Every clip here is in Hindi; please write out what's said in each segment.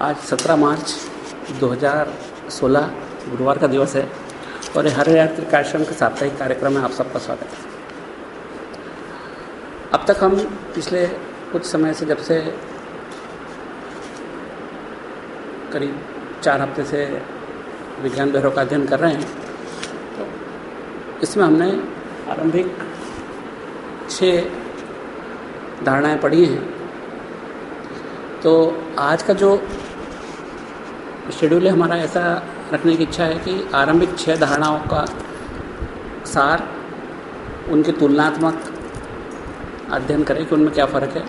आज 17 मार्च 2016 गुरुवार का दिवस है और हर यात्री कार्यक्रम के साप्ताहिक कार्यक्रम में आप सबका स्वागत है। अब तक हम पिछले कुछ समय से जब से करीब चार हफ़्ते से विज्ञान भैरव का अध्ययन कर रहे हैं तो इसमें हमने आरंभिक छः धारणाएँ पढ़ी हैं। तो आज का जो शेड्यूल हमारा ऐसा रखने की इच्छा है कि आरंभिक छः धारणाओं का सार उनके तुलनात्मक अध्ययन करें कि उनमें क्या फ़र्क है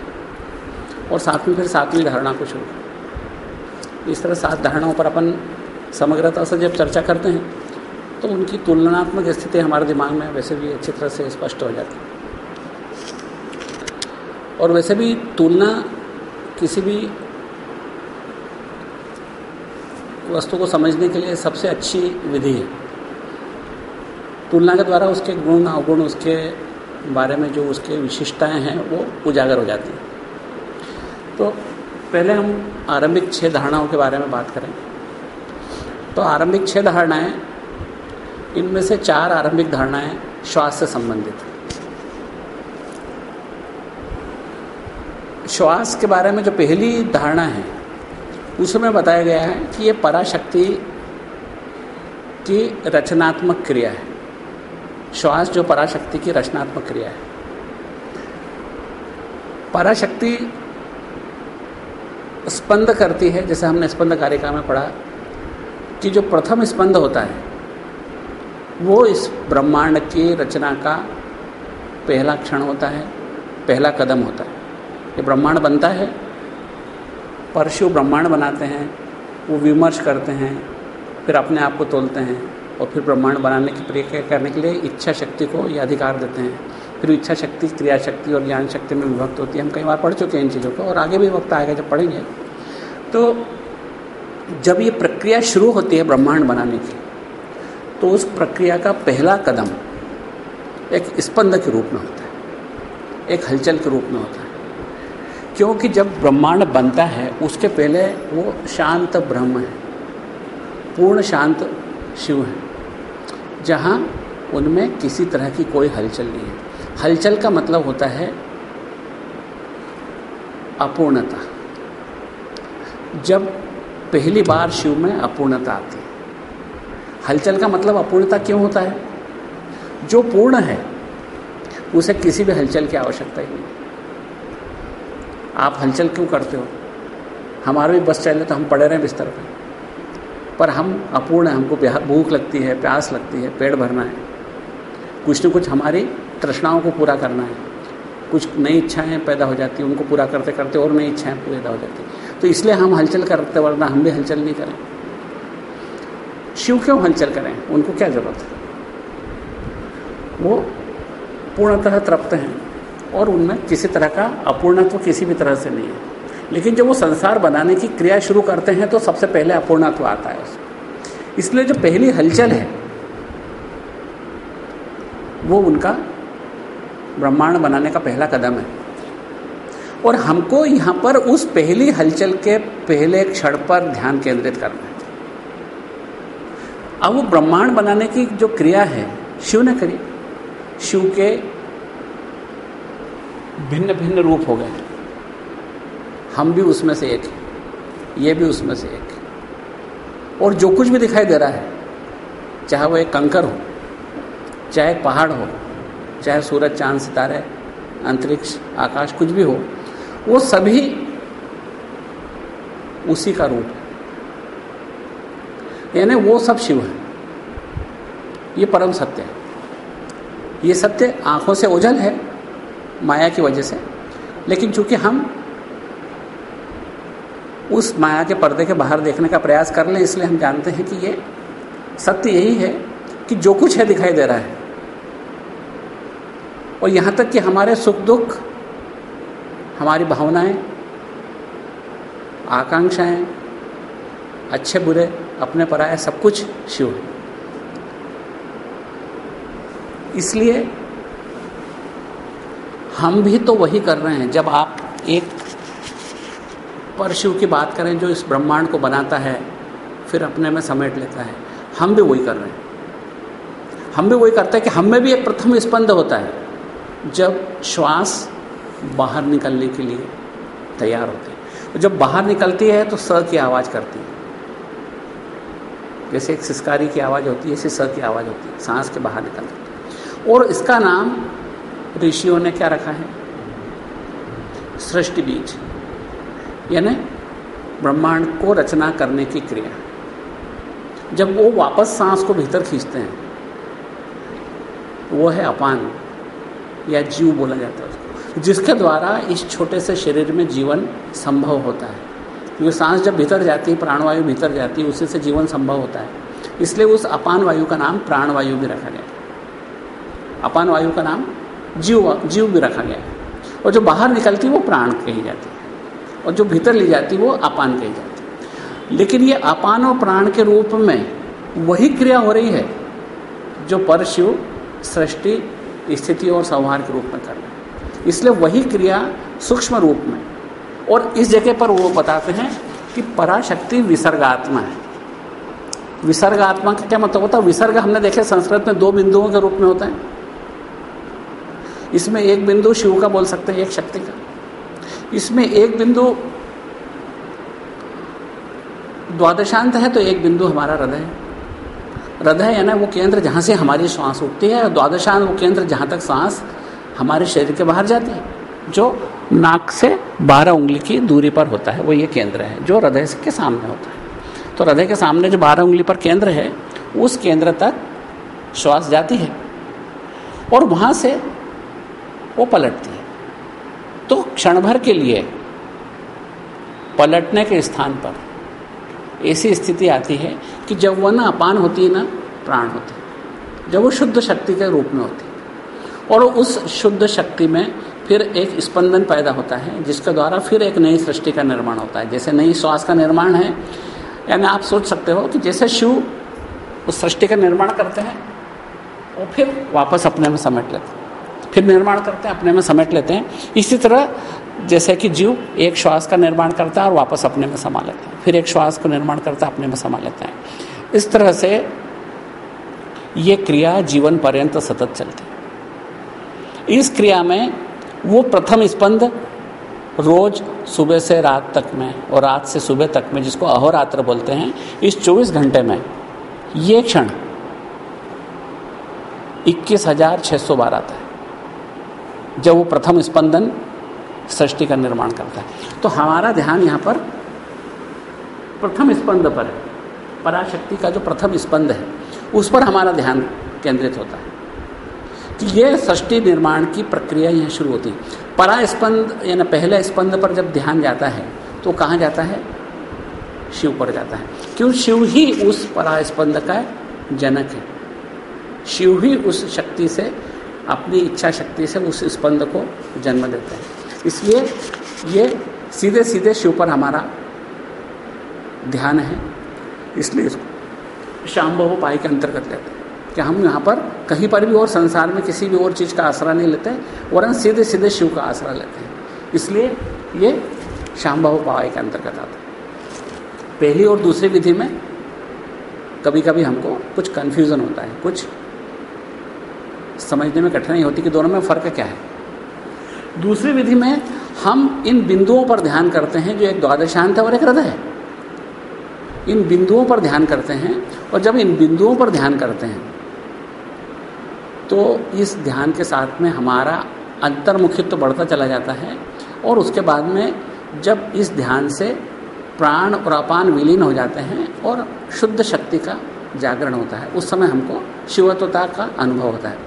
और साथ में फिर सातवीं धारणा को शुरू इस तरह सात धारणाओं पर अपन समग्रता से जब चर्चा करते हैं तो उनकी तुलनात्मक स्थिति हमारे दिमाग में वैसे भी अच्छी तरह से स्पष्ट हो जाती है। और वैसे भी तुलना किसी भी वस्तु को समझने के लिए सबसे अच्छी विधि है। तुलना के द्वारा उसके गुण, अवगुण, उसके बारे में जो उसके विशिष्टताएँ हैं, वो उजागर हो जाती हैं। तो पहले हम आरंभिक छह धारणाओं के बारे में बात करें। तो आरंभिक छह धारणाएँ, इनमें से चार आरंभिक धारणाएँ श्वास से संबंधित हैं। श्वास के बारे में जो पहली धारणा है उसमें बताया गया है कि ये पराशक्ति की रचनात्मक क्रिया है। श्वास जो पराशक्ति की रचनात्मक क्रिया है। पराशक्ति स्पंद करती है, जैसे हमने स्पंद कारिका में पढ़ा, कि जो प्रथम स्पंद होता है, वो इस ब्रह्मांड की रचना का पहला क्षण होता है, पहला कदम होता है। ये ब्रह्मांड बनता है परशु ब्रह्मांड बनाते हैं, वो विमर्श करते हैं, फिर अपने आप को तोलते हैं और फिर ब्रह्मांड बनाने की प्रक्रिया करने के लिए इच्छा शक्ति को ये अधिकार देते हैं। फिर इच्छा शक्ति, क्रिया शक्ति और ज्ञान शक्ति में विभक्त होती है। हम कई बार पढ़ चुके हैं इन चीज़ों को और आगे भी वक्त आएगा जब पढ़ेंगे। तो जब ये प्रक्रिया शुरू होती है ब्रह्मांड बनाने की तो उस प्रक्रिया का पहला कदम एक स्पंद के रूप में होता है, एक हलचल के रूप में होता है। क्योंकि जब ब्रह्मांड बनता है, उसके पहले वो शांत ब्रह्म है, पूर्ण शांत शिव है, जहाँ उनमें किसी तरह की कोई हलचल नहीं है। हलचल का मतलब होता है अपूर्णता। जब पहली बार शिव में अपूर्णता आती है, हलचल का मतलब अपूर्णता क्यों होता है? जो पूर्ण है, उसे किसी भी हलचल की आवश्यकता ही नहीं। आप हलचल क्यों करते हो? हमारे भी बस चले तो हम पड़े रहे बिस्तर पर पर हम अपूर्ण हैं, हमको भूख लगती है, प्यास लगती है, पेट भरना है। कुछ न कुछ हमारी तृष्णाओं को पूरा करना है। कुछ नई इच्छाएँ पैदा हो जाती हैं, उनको पूरा करते करते और नई इच्छाएँ पैदा हो जाती तो इसलिए हम हलचल करते वरना हम भी हलचल नहीं करें। शिव क्यों हलचल करें? उनको क्या ज़रूरत है? वो पूर्णतः तृप्त हैं। और उनमें किसी तरह का अपूर्णत्व किसी भी तरह से नहीं है। लेकिन जब वो संसार बनाने की क्रिया शुरू करते हैं तो सबसे पहले अपूर्णत्व आता है उसमें। इसलिए जो पहली हलचल है, वो उनका ब्रह्मांड बनाने का पहला कदम है। और हमको यहाँ पर उस पहली हलचल के पहले क्षण पर ध्यान केंद्रित करना है। अब वो ब्रह्मांड बनाने की जो क्रिया है, शिव ने करी। शिव के भिन्न भिन्न रूप हो गए। हम भी उसमें से एक हैं, ये भी उसमें से एक है। और जो कुछ भी दिखाई दे रहा है, चाहे वो एक कंकर हो, चाहे पहाड़ हो, चाहे सूरज, चाँद, सितारे, अंतरिक्ष, आकाश, कुछ भी हो, वो सभी उसी का रूप है। यानी वो सब शिव है। ये परम सत्य है। ये सत्य आँखों से ओझल है माया की वजह से। लेकिन चूँकि हम उस माया के पर्दे के बाहर देखने का प्रयास कर लें इसलिए हम जानते हैं कि ये सत्य यही है कि जो कुछ है दिखाई दे रहा है। और यहाँ तक कि हमारे सुख दुख, हमारी भावनाएँ, आकांक्षाएँ, अच्छे बुरे, अपने पराये सब कुछ शिव है। इसलिए हम भी तो वही कर रहे हैं। जब आप एक परशु की बात करें जो इस ब्रह्मांड को बनाता है, फिर अपने में समेट लेता है, हम भी वही कर रहे हैं। हम भी वही करते हैं कि हम में भी एक प्रथम स्पंद होता है, जब श्वास बाहर निकलने के लिए तैयार होती है। जब बाहर निकलती है तो स की आवाज़ करती है। जैसे एक सिस्कारी की आवाज़ होती है, ऐसे स की आवाज़ होती है, सांस के बाहर निकलती है। और इसका नाम ऋषियों ने क्या रखा है? सृष्टि बीज, यानी ब्रह्मांड को रचना करने की क्रिया। जब वो वापस सांस को भीतर खींचते हैं, वो है अपान, या जीव बोला जाता है उसको, जिसके द्वारा इस छोटे से शरीर में जीवन संभव होता है। क्योंकि सांस जब भीतर जाती है, प्राणवायु भीतर जाती है, उसी से जीवन संभव होता है। इसलिए उस अपान वायु का नाम प्राणवायु भी रखा गया अपान वायु का नाम जीव जीव भी रखा गया। है और जो बाहर निकलती है वो प्राण कही जाती। है और जो भीतर ली जाती, वो अपान कही जाती। है लेकिन ये अपान और प्राण के रूप में वही क्रिया हो रही है, जो परशिव सृष्टि, स्थिति और संहार के रूप में कर रहे हैं। इसलिए वही क्रिया सूक्ष्म रूप में। और इस जगह पर वो बताते हैं कि पराशक्ति विसर्गात्मा है। विसर्गात्मा का क्या मतलब होता है? विसर्ग हमने देखे, संस्कृत में दो बिंदुओं के रूप में होता है। इसमें एक बिंदु शिव का बोल सकते हैं, एक शक्ति का। इसमें एक बिंदु द्वादशांत है तो एक बिंदु हमारा हृदय है। हृदय है यानी वो केंद्र जहाँ से हमारी श्वास उठती है, और द्वादशांत वो केंद्र जहाँ तक सांस हमारे शरीर के बाहर जाती है, जो नाक से बारह उंगली की दूरी पर होता है, वो ये केंद्र है, जो हृदय के सामने होता है। तो हृदय के सामने जो बारह उंगली पर केंद्र है, उस केंद्र तक श्वास जाती है, और वहाँ से वो पलटती है। तो क्षण भर के लिए पलटने के स्थान पर ऐसी स्थिति आती है कि जब वह ना अपान होती है ना, प्राण होती है। जब वो शुद्ध शक्ति के रूप में होती है। और उस शुद्ध शक्ति में फिर एक स्पंदन पैदा होता है, जिसके द्वारा फिर एक नई सृष्टि का निर्माण होता है। जैसे नई श्वास का निर्माण है, यानी आप सोच सकते हो कि जैसे शिव उस सृष्टि का निर्माण करते हैं और फिर वापस अपने में समेट लेते हैं। फिर निर्माण करते हैं, अपने में समेट लेते हैं। इसी तरह जैसे कि जीव एक श्वास का निर्माण करता है और वापस अपने में समा लेता है। फिर एक श्वास को निर्माण करता है, अपने में समा लेता है। इस तरह से ये क्रिया जीवन पर्यंत सतत चलती है। इस क्रिया में वो प्रथम स्पंद रोज सुबह से रात तक में और रात से सुबह तक में जिसको अहोरात्र बोलते हैं, इस 24 घंटे में ये क्षण इक्कीस हज़ार छः सौ बार आता है जब वो प्रथम स्पंदन सृष्टि का निर्माण करता है। तो हमारा ध्यान यहाँ पर प्रथम स्पंद पर है। पराशक्ति का जो प्रथम स्पंद है, उस पर हमारा ध्यान केंद्रित होता है। कि ये सृष्टि निर्माण की प्रक्रिया यहाँ शुरू होती है। परा स्पंद यानी पहले स्पंद पर जब ध्यान जाता है तो कहाँ जाता है? शिव पर जाता है। क्यों? शिव ही उस परा स्पंद का जनक है। शिव ही उस शक्ति से अपनी इच्छा शक्ति से उस स्पंद को जन्म देते हैं। इसलिए ये सीधे सीधे शिव पर हमारा ध्यान है। इसलिए इसको शाम बहु पाई के अंतर्गत लेते हैं कि हम यहाँ पर कहीं पर भी और संसार में किसी भी और चीज़ का आसरा नहीं लेते, वरन सीधे सीधे शिव का आसरा लेते हैं। इसलिए ये शाम बहु पाई के अंतर्गत आता है। पहली और दूसरी विधि में कभी कभी हमको कुछ कन्फ्यूज़न होता है, कुछ समझने में कठिनाई होती कि दोनों में फ़र्क क्या है? दूसरी विधि में हम इन बिंदुओं पर ध्यान करते हैं जो एक द्वादशांत है और एक हृदय है। इन बिंदुओं पर ध्यान करते हैं और जब इन बिंदुओं पर ध्यान करते हैं तो इस ध्यान के साथ में हमारा अंतर्मुखित्व बढ़ता चला जाता है और उसके बाद में जब इस ध्यान से प्राण और अपान विलीन हो जाते हैं और शुद्ध शक्ति का जागरण होता है, उस समय हमको शिवत्वता का अनुभव होता है।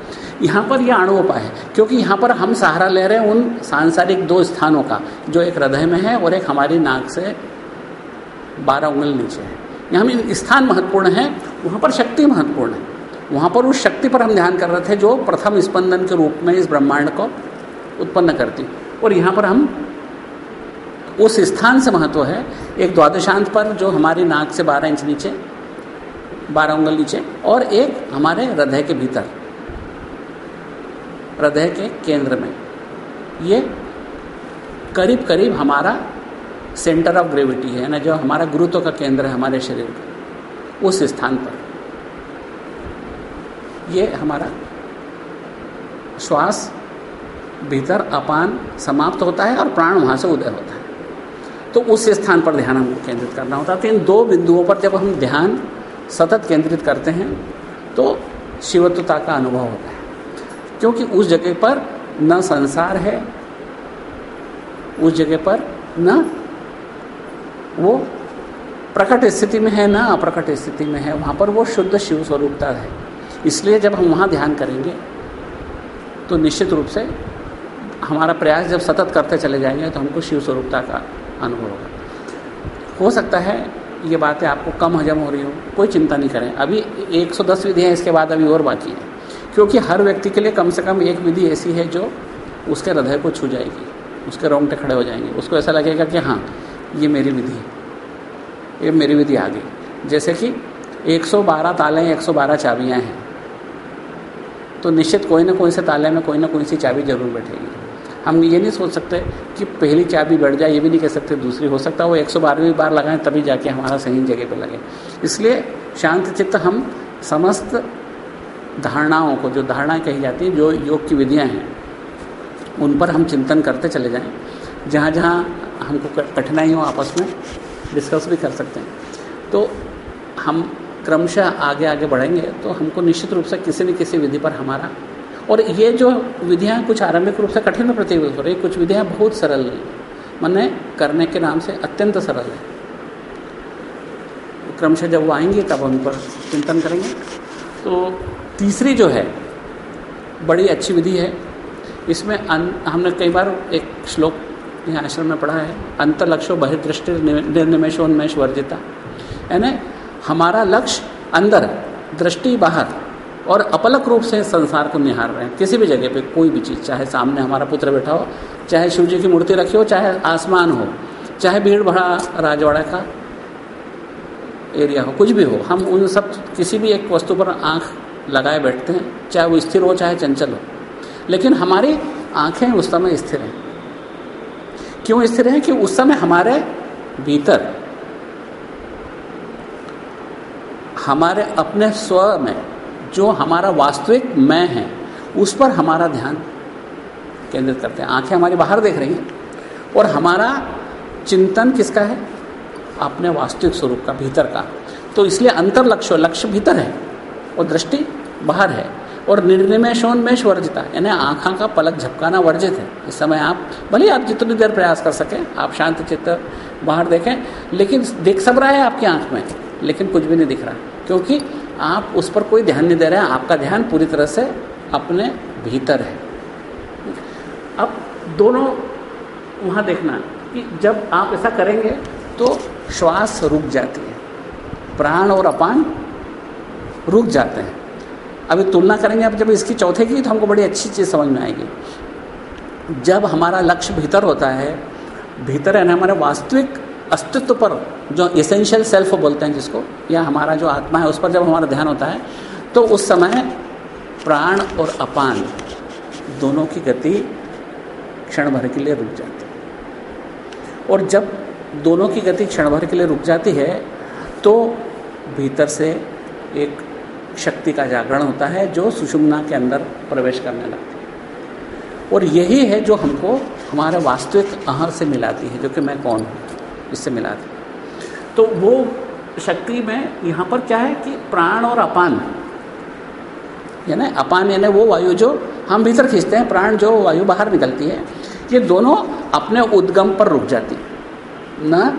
यहाँ पर यह अणुपाय है, क्योंकि यहाँ पर हम सहारा ले रहे हैं उन सांसारिक दो स्थानों का, जो एक हृदय में है और एक हमारी नाक से बारह उंगल नीचे है। यहाँ स्थान महत्वपूर्ण है, वहाँ पर शक्ति महत्वपूर्ण है। वहाँ पर उस शक्ति पर हम ध्यान कर रहे थे जो प्रथम स्पंदन के रूप में इस ब्रह्मांड को उत्पन्न करती। और यहाँ पर हम उस स्थान से महत्व है, एक द्वादशांत पर जो हमारी नाक से बारह इंच नीचे, बारह उंगल नीचे, और एक हमारे हृदय के भीतर। हृदय के केंद्र में। ये करीब करीब हमारा सेंटर ऑफ़ ग्रेविटी है ना? जो हमारा गुरुत्व का केंद्र है हमारे शरीर का, उस स्थान पर। ये हमारा श्वास भीतर अपान समाप्त होता है और प्राण वहाँ से उदय होता है। तो उस स्थान पर ध्यान हमको केंद्रित करना होता है। तो इन दो बिंदुओं पर जब हम ध्यान सतत केंद्रित करते हैं तो शिवत्वता का अनुभव होता है। क्योंकि उस जगह पर न संसार है, उस जगह पर न वो प्रकट स्थिति में है, ना अप्रकट स्थिति में है, वहाँ पर वो शुद्ध शिव स्वरूपता है। इसलिए जब हम वहाँ ध्यान करेंगे तो निश्चित रूप से हमारा प्रयास जब सतत करते चले जाएँगे तो हमको शिव स्वरूपता का अनुभव होगा। हो सकता है ये बातें आपको कम हजम हो रही हो, कोई चिंता नहीं करें। अभी 110 विधियाँ, इसके बाद अभी और बाकी है। क्योंकि हर व्यक्ति के लिए कम से कम एक विधि ऐसी है जो उसके हृदय को छू जाएगी, उसके रोंगटे खड़े हो जाएँगे। उसको ऐसा लगेगा कि हाँ ये मेरी विधि है। ये मेरी विधि आ गई जैसे कि 112 ताले 112 चाबियाँ हैं। तो निश्चित कोई ना कोई से ताले में कोई ना कोई सी चाबी ज़रूर बैठेगी। हम ये नहीं सोच सकते कि पहली चाबी बैठ जाए, ये भी नहीं कह सकते दूसरी हो सकता वो एक सौ बारहवीं बार लगाएँ, तभी जाके हमारा सही जगह पर लगे। इसलिए शांत चित्त हम समस्त धारणाओं को, जो धारणाएँ कही जाती हैं, जो योग की विधियाँ हैं, उन पर हम चिंतन करते चले जाएँ। जहाँ जहाँ हमको कठिनाई हो आपस में डिस्कस भी कर सकते हैं। तो हम क्रमशः आगे आगे बढ़ेंगे तो हमको निश्चित रूप से किसी न किसी विधि पर हमारा, और ये जो विधियाँ कुछ आरंभिक रूप से कठिन प्रतीत हो रही कुछ विधियाँ बहुत सरल मैंने करने के नाम से अत्यंत सरल है। क्रमशः जब वो आएँगे, तब उन पर चिंतन करेंगे। तो तीसरी जो है, बड़ी अच्छी विधि है। इसमें हमने कई बार एक श्लोक यहाँ आश्रम में पढ़ा है अंतर्लक्ष्य बहिर्दृष्टि निर्निमेशोन्मेष वर्जिता। यानी हमारा लक्ष्य अंदर, दृष्टि बाहर और अपलक रूप से संसार को निहार रहे हैं। किसी भी जगह पे कोई भी चीज़, चाहे सामने हमारा पुत्र बैठा हो, चाहे शिव जी की मूर्ति रखी हो, चाहे आसमान हो, चाहे भीड़ भड़ा राजवाड़ा का एरिया हो, कुछ भी हो, हम उन सब, किसी भी एक वस्तु पर आँख लगाए बैठते हैं, चाहे वो स्थिर हो, चाहे चंचल हो। लेकिन हमारी आँखें उस समय स्थिर हैं। क्यों स्थिर हैं? कि उस समय हमारे भीतर, हमारे अपने स्व में, जो हमारा वास्तविक मैं है, उस पर हमारा ध्यान केंद्रित करते हैं। आँखें हमारी बाहर देख रही हैं, और हमारा चिंतन किसका है? अपने वास्तविक स्वरूप का, भीतर का। तो इसलिए अंतर लक्ष्य लक्ष्य भीतर है। और दृष्टि बाहर है। और निर्निमेशोन्मेष वर्जिता यानी आँखा का पलक झपकाना वर्जित है। इस समय आप, भले आप जितनी देर प्रयास कर सकें, आप शांत चित्त बाहर देखें, लेकिन देख सब रहा है आपकी आँख में, लेकिन कुछ भी नहीं दिख रहा। क्योंकि आप उस पर कोई ध्यान नहीं दे रहे हैं, आपका ध्यान पूरी तरह से अपने भीतर है। अब दोनों वहाँ देखना कि जब आप ऐसा करेंगे तो श्वास रुक जाती है। प्राण और अपान रुक जाते हैं। अभी तुलना करेंगे, अब जब इसकी चौथे की तो हमको बड़ी अच्छी चीज़ समझ में आएगी। जब हमारा लक्ष्य भीतर होता है, भीतर है ना हमारे वास्तविक अस्तित्व पर जो इसेंशियल सेल्फ बोलते हैं जिसको, या हमारा जो आत्मा है उस पर जब हमारा ध्यान होता है तो उस समय प्राण और अपान दोनों की गति क्षण भर के लिए रुक जाती है। और जब दोनों की गति क्षण भर के लिए रुक जाती है तो भीतर से एक शक्ति का जागरण होता है जो सुषुम्ना के अंदर प्रवेश करने लगती है। और यही है जो हमको हमारे वास्तविक अहर से मिलाती है, जो कि मैं कौन हूँ, इससे मिलाती दें तो वो शक्ति में यहाँ पर क्या है कि प्राण और अपान यानी अपान यानी वो वायु जो हम भीतर खींचते हैं, प्राण जो वायु बाहर निकलती है, ये दोनों अपने उद्गम पर रुक जाती है। न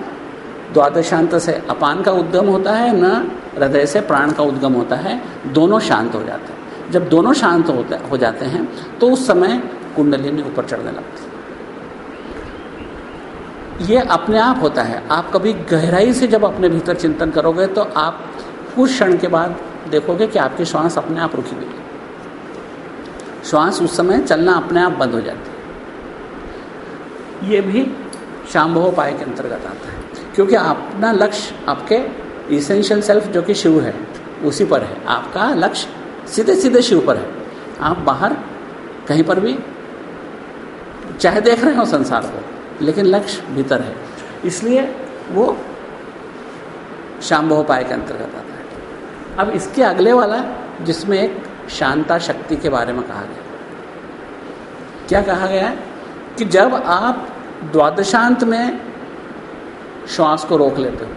द्वादशांत से अपान का उद्गम होता है, न हृदय से प्राण का उद्गम होता है, दोनों शांत हो जाते हैं। जब दोनों शांत होते, हो जाते हैं तो उस समय कुंडलिनी ऊपर चढ़ने लगती ये अपने आप होता है। आप कभी गहराई से जब अपने भीतर चिंतन करोगे तो आप कुछ क्षण के बाद देखोगे कि आपकी श्वास अपने आप रुकी गई। श्वास उस समय चलना अपने आप बंद हो जाती है। ये भी शाम्भव उपाय के अंतर्गत आता है। क्योंकि अपना लक्ष्य आपके इसेंशियल सेल्फ जो कि शिव है, उसी पर है। आपका लक्ष्य सीधे सीधे शिव पर है। आप बाहर कहीं पर भी, चाहे देख रहे हो संसार को, लेकिन लक्ष्य भीतर है। इसलिए वो शाम्भोपाय के अंतर्गत आता है। अब इसके अगले वाला, जिसमें एक शांता शक्ति के बारे में कहा गया क्या कहा गया है? कि जब आप द्वादशांत में श्वास को रोक लेते हो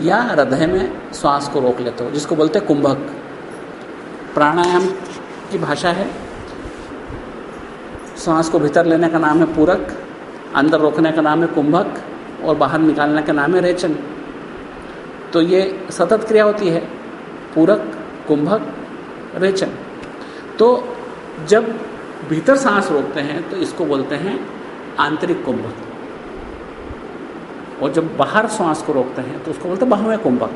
या हृदय में श्वास को रोक लेते हो, जिसको बोलते हैं कुंभक। प्राणायाम की भाषा है। सांस को भीतर लेने का नाम है पूरक, अंदर रोकने का नाम है कुंभक, और बाहर निकालने का नाम है रेचन। तो ये सतत क्रिया होती है, पूरक, कुंभक, रेचन। तो जब भीतर सांस रोकते हैं तो इसको बोलते हैं आंतरिक कुंभक। और जब बाहर श्वास को रोकते हैं तो उसको बोलते हैं बाहुवें कुंभक।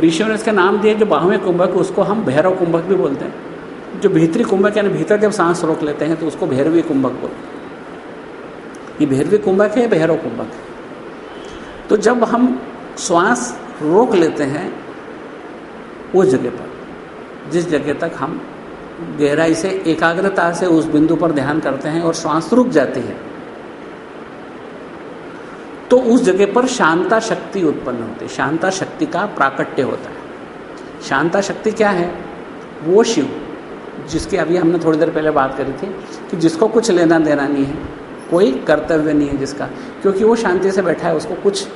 ऋषियों ने इसका नाम दिया जो बाहुवें कुंभक, उसको हम भैरव कुंभक भी बोलते हैं। जो भीतरी कुंभक, यानी भीतर जब सांस रोक लेते हैं तो उसको भैरवी कुंभक बोलते हैं। ये भैरवी कुंभक है भैरव कुंभक? है तो जब हम श्वास रोक लेते हैं, उस जगह पर, जिस जगह तक हम गहराई से, एकाग्रता से उस बिंदु पर ध्यान करते हैं और श्वास रुक जाती है तो उस जगह पर शांता शक्ति उत्पन्न होती है। शांता शक्ति का प्राकट्य होता है। शांता शक्ति क्या है? वो शिव, जिसकी अभी हमने थोड़ी देर पहले बात करी थी कि जिसको कुछ लेना देना नहीं है, कोई कर्तव्य नहीं है जिसका, क्योंकि वो शांति से बैठा है, उसको कुछ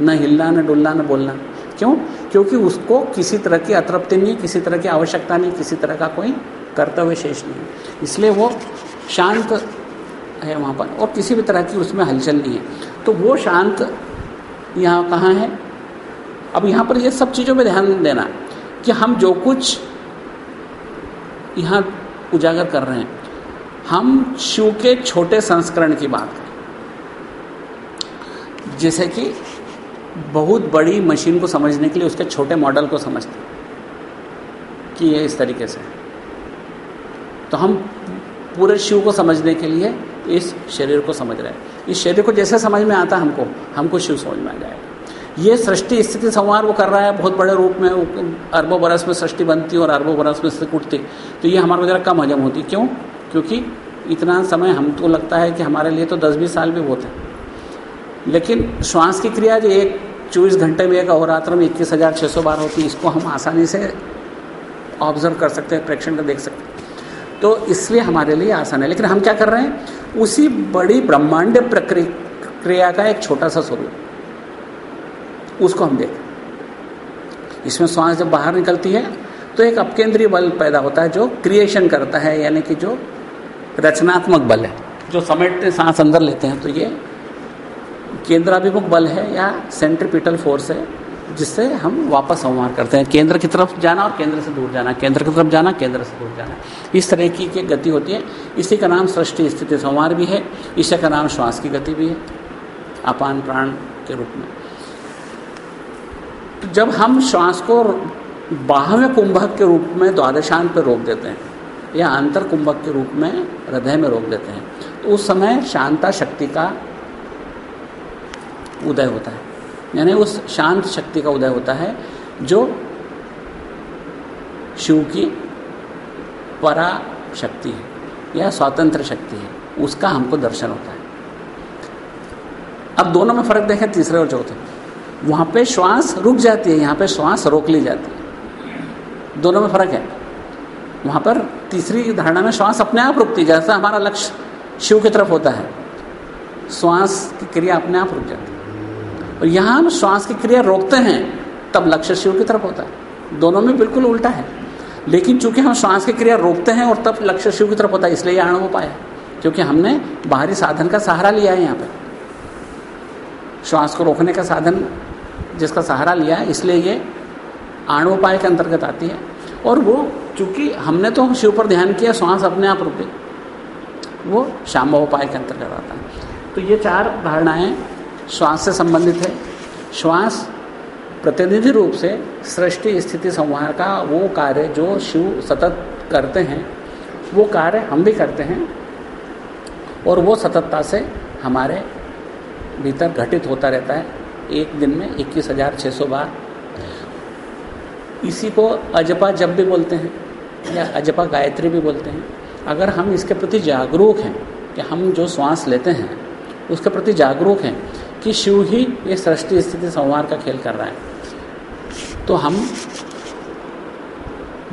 न हिलना, न डुलना, न बोलना। क्यों? क्योंकि उसको किसी तरह की अतृप्ति नहीं, किसी तरह की आवश्यकता नहीं, किसी तरह का कोई कर्तव्य शेष नहीं इसलिए वो शांत है वहाँ पर, और किसी भी तरह की उसमें हलचल नहीं है। तो वो शांत यहाँ कहाँ है? अब यहाँ पर ये सब चीज़ों में ध्यान देना कि हम जो कुछ यहाँ उजागर कर रहे हैं, हम शिव के छोटे संस्करण की बात करें, जैसे कि बहुत बड़ी मशीन को समझने के लिए उसके छोटे मॉडल को समझते कि ये इस तरीके से तो हम पूरे शिव को समझने के लिए इस शरीर को समझ रहे हैं। इस शरीर को जैसे समझ में आता हमको हमको शिव समझ में आ जाएगा। ये सृष्टि स्थिति संवार वो कर रहा है, बहुत बड़े रूप में, अरबों बरस में सृष्टि बनती और अरबों बरस में स्थिति उठती तो ये हमारे ज़रा कम हजम होती। क्यों? क्योंकि इतना समय हमको लगता है कि हमारे लिए तो दस बीस साल भी बहुत है। लेकिन श्वास की क्रिया जो एक चौबीस घंटे में एक अहोरात्र में इक्कीस हज़ार छः सौ बार होती है, इसको हम आसानी से ऑब्ज़र्व कर सकते हैं, प्रेक्षण का देख सकते हैं। तो इसलिए हमारे लिए आसान है। लेकिन हम क्या कर रहे हैं? उसी बड़ी ब्रह्मांड प्रक्रिया का एक छोटा सा स्वरूप। उसको हम देखें। इसमें श्वास जब बाहर निकलती है तो एक अपकेंद्रीय बल पैदा होता है जो क्रिएशन करता है, यानी कि जो रचनात्मक बल है। जो समेटते सांस अंदर लेते हैं तो ये केंद्राभिमुख बल है या सेंट्रीपिटल फोर्स है। जिससे हम वापस संवार करते हैं। केंद्र की तरफ़ जाना और केंद्र से दूर जाना केंद्र की तरफ़ जाना केंद्र से दूर जाना। इस तरह की, की गति होती है। इसी का नाम सृष्टि स्थिति संवार भी है। इसी का नाम श्वास की गति भी है। अपान प्राण के रूप में। तो जब हम श्वास को बाहवें कुंभक के रूप में द्वादशांत पर रोक देते हैं या अंतर कुंभक के रूप में हृदय में रोक देते हैं तो उस समय शांता शक्ति का उदय होता है। यानी उस शांत शक्ति का उदय होता है, जो शिव की परा शक्ति है, या स्वतंत्र शक्ति है, उसका हमको दर्शन होता है। अब दोनों में फ़र्क देखें, तीसरे और चौथे। वहाँ पे श्वास रुक जाती है, यहाँ पे श्वास रोक ली जाती है। दोनों में फ़र्क है। वहाँ पर तीसरी धारणा में श्वास अपने आप रुकती है, जैसा हमारा लक्ष्य शिव की तरफ़ होता है। श्वास की क्रिया अपने आप रुक जाती है। और यहाँ हम श्वास की क्रिया रोकते हैं, तब लक्ष्य शिव की तरफ़ होता है। दोनों में बिल्कुल उल्टा है। लेकिन चूँकि हम श्वास की क्रिया रोकते हैं और तब लक्ष्य शिव की तरफ़ होता है, इसलिए यहाँ हो पाया क्योंकि हमने बाहरी साधन का सहारा लिया है यहाँ पर श्वास को रोकने का साधन जिसका सहारा लिया है, इसलिए ये आणोपाय के अंतर्गत आती है। और वो चूँकि हमने तो शिव पर ध्यान किया, श्वास अपने आप रुके वो शाम्भोपाय के अंतर्गत आता है। तो ये चार धारणाएँ श्वास से संबंधित है। श्वास प्रतिनिधि रूप से सृष्टि स्थिति संहार का वो कार्य जो शिव सतत करते हैं, वो कार्य हम भी करते हैं और वो सततता से हमारे भीतर घटित होता रहता है। एक दिन में इक्कीस हज़ार छः सौ बार। इसी को अजपा जब भी बोलते हैं या अजपा गायत्री भी बोलते हैं। अगर हम इसके प्रति जागरूक हैं कि हम जो श्वास लेते हैं, उसके प्रति जागरूक हैं कि शिव ही ये सृष्टि स्थिति संवार का खेल कर रहा है। तो हम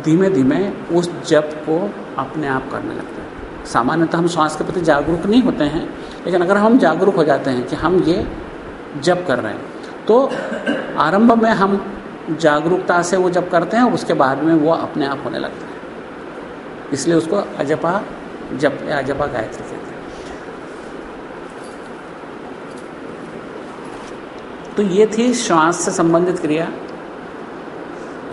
धीमे धीमे उस जप को अपने आप करने लगते हैं। सामान्यतः हम श्वास के प्रति जागरूक नहीं होते हैं, लेकिन अगर हम जागरूक हो जाते हैं कि हम ये जप कर रहे हैं तो आरंभ में हम जागरूकता से वो जब करते हैं, उसके बाद में वो अपने आप होने लगता है। इसलिए उसको अजपा जप या अजपा गायत्री कहते हैं। तो ये थी श्वास से संबंधित क्रिया।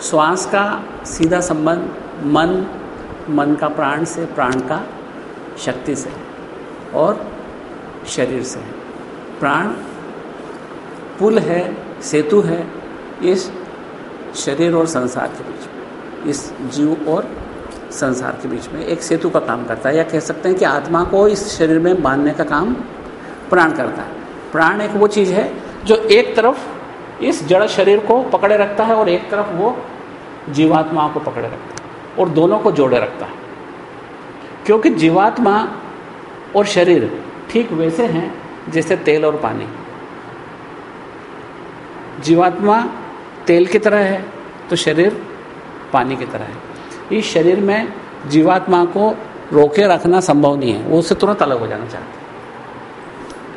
श्वास का सीधा संबंध, मन मन का प्राण से, प्राण का शक्ति से और शरीर से। प्राण पुल है, सेतु है इस शरीर और संसार के बीच में, इस जीव और संसार के बीच में एक सेतु का काम करता है। या कह सकते हैं कि आत्मा को इस शरीर में बांधने का काम प्राण करता है। प्राण एक वो चीज़ है जो एक तरफ़ इस जड़ शरीर को पकड़े रखता है और एक तरफ़ वो जीवात्मा को पकड़े रखता है और दोनों को जोड़े रखता है। क्योंकि जीवात्मा और शरीर ठीक वैसे हैं जैसे तेल और पानी। जीवात्मा तेल की तरह है तो शरीर पानी की तरह है। इस शरीर में जीवात्मा को रोके रखना संभव नहीं है, वो उससे तुरंत अलग हो जाना चाहते हैं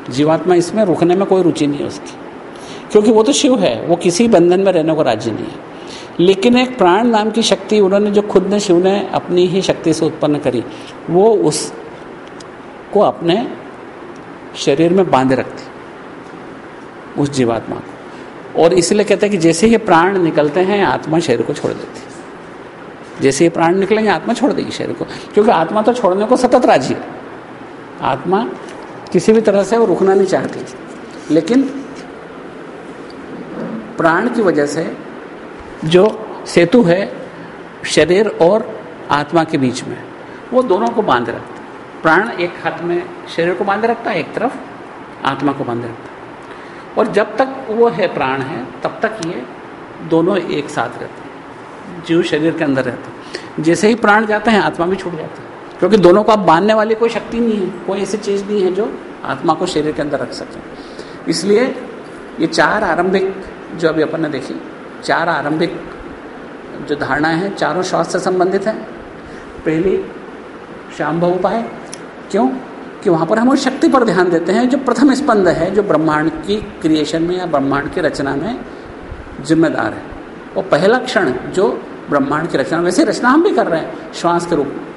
जीवात्मा इसमें रुकने में कोई रुचि नहीं है उसकी। क्योंकि वो तो शिव है, वो किसी बंधन में रहने को राज़ी नहीं है। लेकिन एक प्राण नाम की शक्ति उन्होंने जो खुद ने शिव ने अपनी ही शक्ति से उत्पन्न करी, वो उस को अपने शरीर में बांधे रखती, उस जीवात्मा को। और इसलिए कहते हैं कि जैसे ये प्राण निकलते हैं, आत्मा शरीर को छोड़ देती जैसे ये प्राण निकलेंगे, आत्मा छोड़ देगी शरीर को। क्योंकि आत्मा तो छोड़ने को सतत राज़ी है। आत्मा किसी भी तरह से वो रुकना नहीं चाहती। लेकिन प्राण की वजह से जो सेतु है, शरीर और आत्मा के बीच में, वो दोनों को बांधे रखता है। प्राण एक हाथ में शरीर को बांधे रखता है, एक तरफ़ आत्मा को बांधे रखता है। और जब तक वो है, प्राण है, तब तक ये दोनों एक साथ रहते हैं। जीव शरीर के अंदर रहते हैं। जैसे ही प्राण जाते हैं, आत्मा भी छूट जाती है। क्योंकि दोनों को अब बांधने वाली कोई शक्ति नहीं है, कोई ऐसी चीज़ नहीं है जो आत्मा को शरीर के अंदर रख सके। इसलिए ये चार आरंभिक जो अभी अपन ने देखी, चार आरंभिक जो धारणाएँ हैं, चारों श्वास से संबंधित हैं। पहली शाम्भ उपाय। क्यों? कि वहाँ पर हम उस शक्ति पर ध्यान देते हैं जो प्रथम स्पंद है, जो ब्रह्मांड की क्रिएशन में या ब्रह्मांड की रचना में जिम्मेदार है। वो पहला क्षण जो ब्रह्मांड की रचना, वैसे रचना हम भी कर रहे हैं, श्वास के रूप में।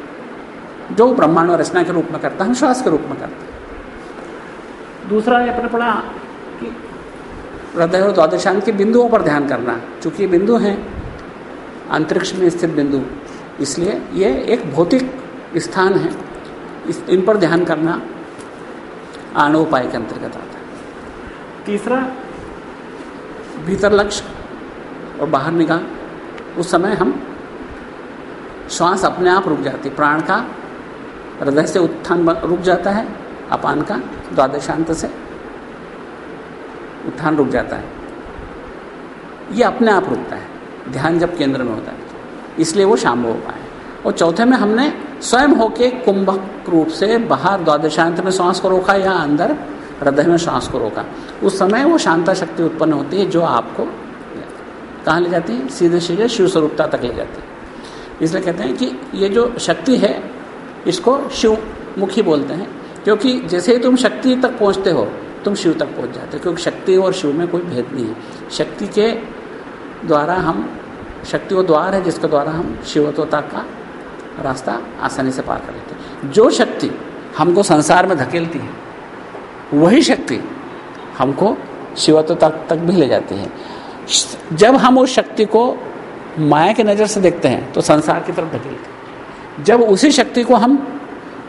जो ब्रह्मांड और रचना के रूप में करता है, हम श्वास के रूप में करते हैं। दूसरा अपने पढ़ा कि हृदय और द्वादशांत के बिंदुओं पर ध्यान करना, चूँकि बिंदु हैं, अंतरिक्ष में स्थित बिंदु। इसलिए ये एक भौतिक स्थान है। इस, इन पर ध्यान करना उपाय के अंतर्गत आता है। तीसरा, भीतर लक्ष्य और बाहर निगाह। उस समय हम श्वास अपने आप रुक जाती प्राण का हृदय से उत्थान रुक जाता है, अपान का, द्वादशांत से उत्थान रुक जाता है। ये अपने आप रुकता है। ध्यान जब केंद्र में होता है, इसलिए वो शाम हो पाए और चौथे में हमने स्वयं होके कुंभक रूप से बाहर द्वादशांत में श्वास को रोका या अंदर हृदय में श्वास को रोका। उस समय वो शांता शक्ति उत्पन्न होती है, जो आपको कहाँ ले जाती है? सीधे सीधे शिव स्वरूपता तक ले जाती है। इसलिए कहते हैं कि ये जो शक्ति है इसको शिव मुखी बोलते हैं। क्योंकि जैसे ही तुम शक्ति तक पहुँचते हो, तुम शिव तक पहुँच जाते हो, क्योंकि शक्ति और शिव में कोई भेद नहीं है। शक्ति के द्वारा हम, शक्ति वो द्वार है जिसके द्वारा हम शिवत्वता का रास्ता आसानी से पार कर लेते हैं। जो शक्ति हमको संसार में धकेलती है, वही शक्ति हमको शिवत्व तक तक भी ले जाती है। जब हम उस शक्ति को माया की नज़र से देखते हैं तो संसार की तरफ़ धकेलते हैं। जब उसी शक्ति को हम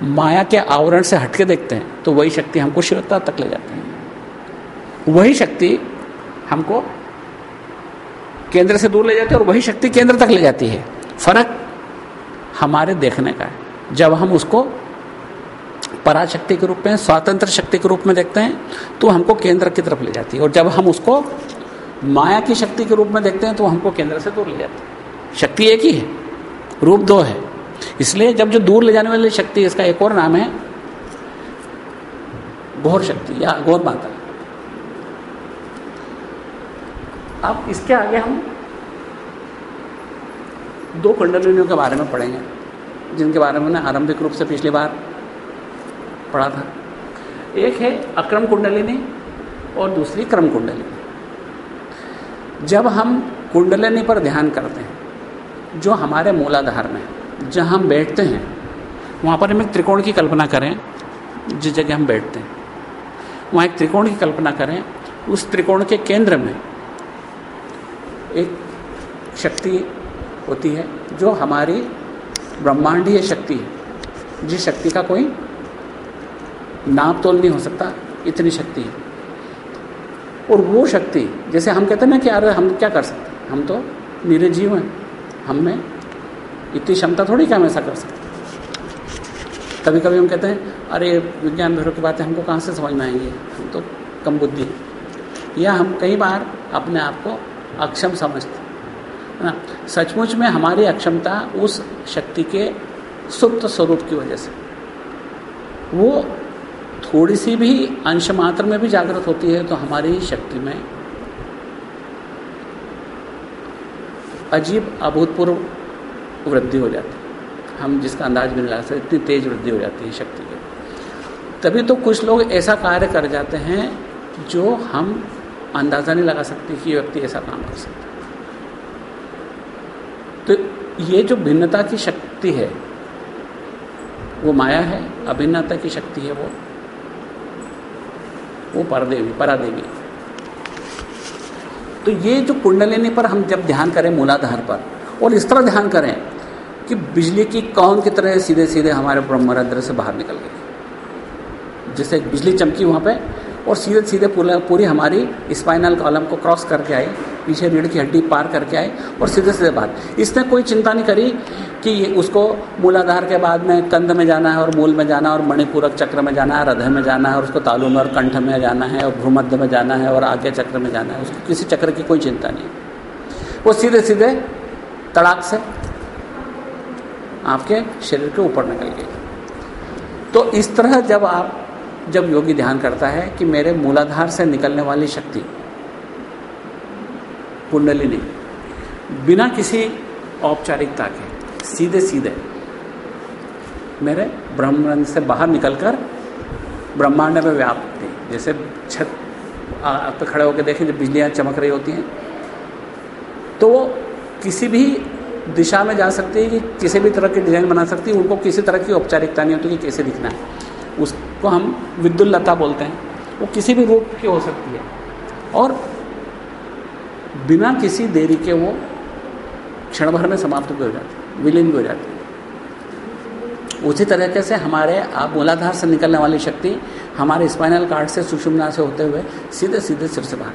माया के आवरण से हटके देखते हैं तो वही शक्ति हमको शिवत्ता तक ले जाती है। वही शक्ति हमको केंद्र से दूर ले जाती है और वही शक्ति केंद्र तक ले जाती है। फ़र्क हमारे देखने का है। जब हम उसको पराशक्ति के रूप में, स्वतंत्र शक्ति के रूप में देखते हैं तो हमको केंद्र की तरफ़ ले जाती है। और जब हम उसको माया की शक्ति के रूप में देखते हैं तो हमको केंद्र से दूर ले जाती है। शक्ति एक ही है, रूप दो है। इसलिए जब जो दूर ले जाने वाली शक्ति इसका एक और नाम है घोर शक्ति या घोर माता। अब इसके आगे हम दो कुंडलिनियों के बारे में पढ़ेंगे, जिनके बारे में मैंने आरंभिक रूप से पिछली बार पढ़ा था। एक है अक्रम कुंडलिनी और दूसरी क्रम कुंडलिनी। जब हम कुंडलिनी पर ध्यान करते हैं, जो हमारे मूलाधार में जहाँ हम बैठते हैं, वहाँ पर हम एक त्रिकोण की कल्पना करें, जिस जगह हम बैठते हैं। वहाँ एक त्रिकोण की कल्पना करें, उस त्रिकोण के केंद्र में एक शक्ति होती है, जो हमारी ब्रह्मांडीय शक्ति है। जिस शक्ति का कोई नाप तोल नहीं हो सकता, इतनी शक्ति है। और वो शक्ति, जैसे हम कहते हैं ना कि यार हम क्या कर सकते हैं? हम तो निरजीव हैं, हम में इतनी क्षमता थोड़ी क्या हम ऐसा कर सकते कभी कभी हम कहते हैं, अरे, विज्ञान भैरव की बातें हमको कहाँ से समझ में आएँगी? हम तो कम बुद्धि हैं। या हम कई बार अपने आप को अक्षम समझते है। ना? सचमुच में हमारी अक्षमता उस शक्ति के सुप्त स्वरूप की वजह से। वो थोड़ी सी भी अंश मात्र में भी जागृत होती है तो हमारी शक्ति में अजीब, अभूतपूर्व वृद्धि हो जाती है। हम जिसका अंदाज भी नहीं लगा सकते, इतनी तेज वृद्धि हो जाती है शक्ति की। तभी तो कुछ लोग ऐसा कार्य कर जाते हैं जो हम अंदाज़ा नहीं लगा सकते कि ये व्यक्ति ऐसा काम कर सकता तो ये जो भिन्नता की शक्ति है, वो माया है, अभिन्नता की शक्ति है वो। वो परदेवी, परादेवी। तो ये जो कुंडलिनी पर हम जब ध्यान करें, मूलाधार पर, और इस तरह ध्यान करें कि बिजली की कौन की तरह सीधे सीधे हमारे ब्रह्मरंध्र से बाहर निकल गई। जैसे बिजली चमकी वहाँ पे और सीधे सीधे पूरा पूरी हमारी स्पाइनल कॉलम को क्रॉस करके आई, पीछे रीढ़ की हड्डी पार करके आए और सीधे सीधे बाहर। इसने कोई चिंता नहीं करी कि ये उसको मूलाधार के बाद में कंध में जाना है और मूल में जाना है और मणिपूरक चक्र में जाना है, हृदय में जाना है और उसको तालु में और कंठ में जाना है और भ्रूमध्य में जाना है और आगे चक्र में जाना है। उसको किसी चक्र की कोई चिंता नहीं। वो सीधे सीधे तड़ाक से आपके शरीर के ऊपर निकल गई तो इस तरह जब आप, जब योगी ध्यान करता है कि मेरे मूलाधार से निकलने वाली शक्ति कुंडलिनी बिना किसी औपचारिकता के सीधे सीधे मेरे ब्रह्मांड से बाहर निकलकर ब्रह्मांड में व्याप्त थी जैसे छत आप तो खड़े होकर देखें जब बिजलियाँ चमक रही होती हैं तो वो किसी भी दिशा में जा सकती है कि किसी भी तरह की डिज़ाइन बना सकती है, उनको किसी तरह की औपचारिकता नहीं होती कि कैसे दिखना है। उसको हम विद्युल्लता बोलते हैं। वो किसी भी रूप की हो सकती है। और बिना किसी देरी के वो क्षण भर में समाप्त भी हो जाती है, विलीन भी हो जाती है। उसी तरीके से हमारे, आप मूलाधार से निकलने वाली शक्ति हमारे स्पाइनल कार्ड से सुषुम्ना से होते हुए सीधे सीधे सिर से बाहर।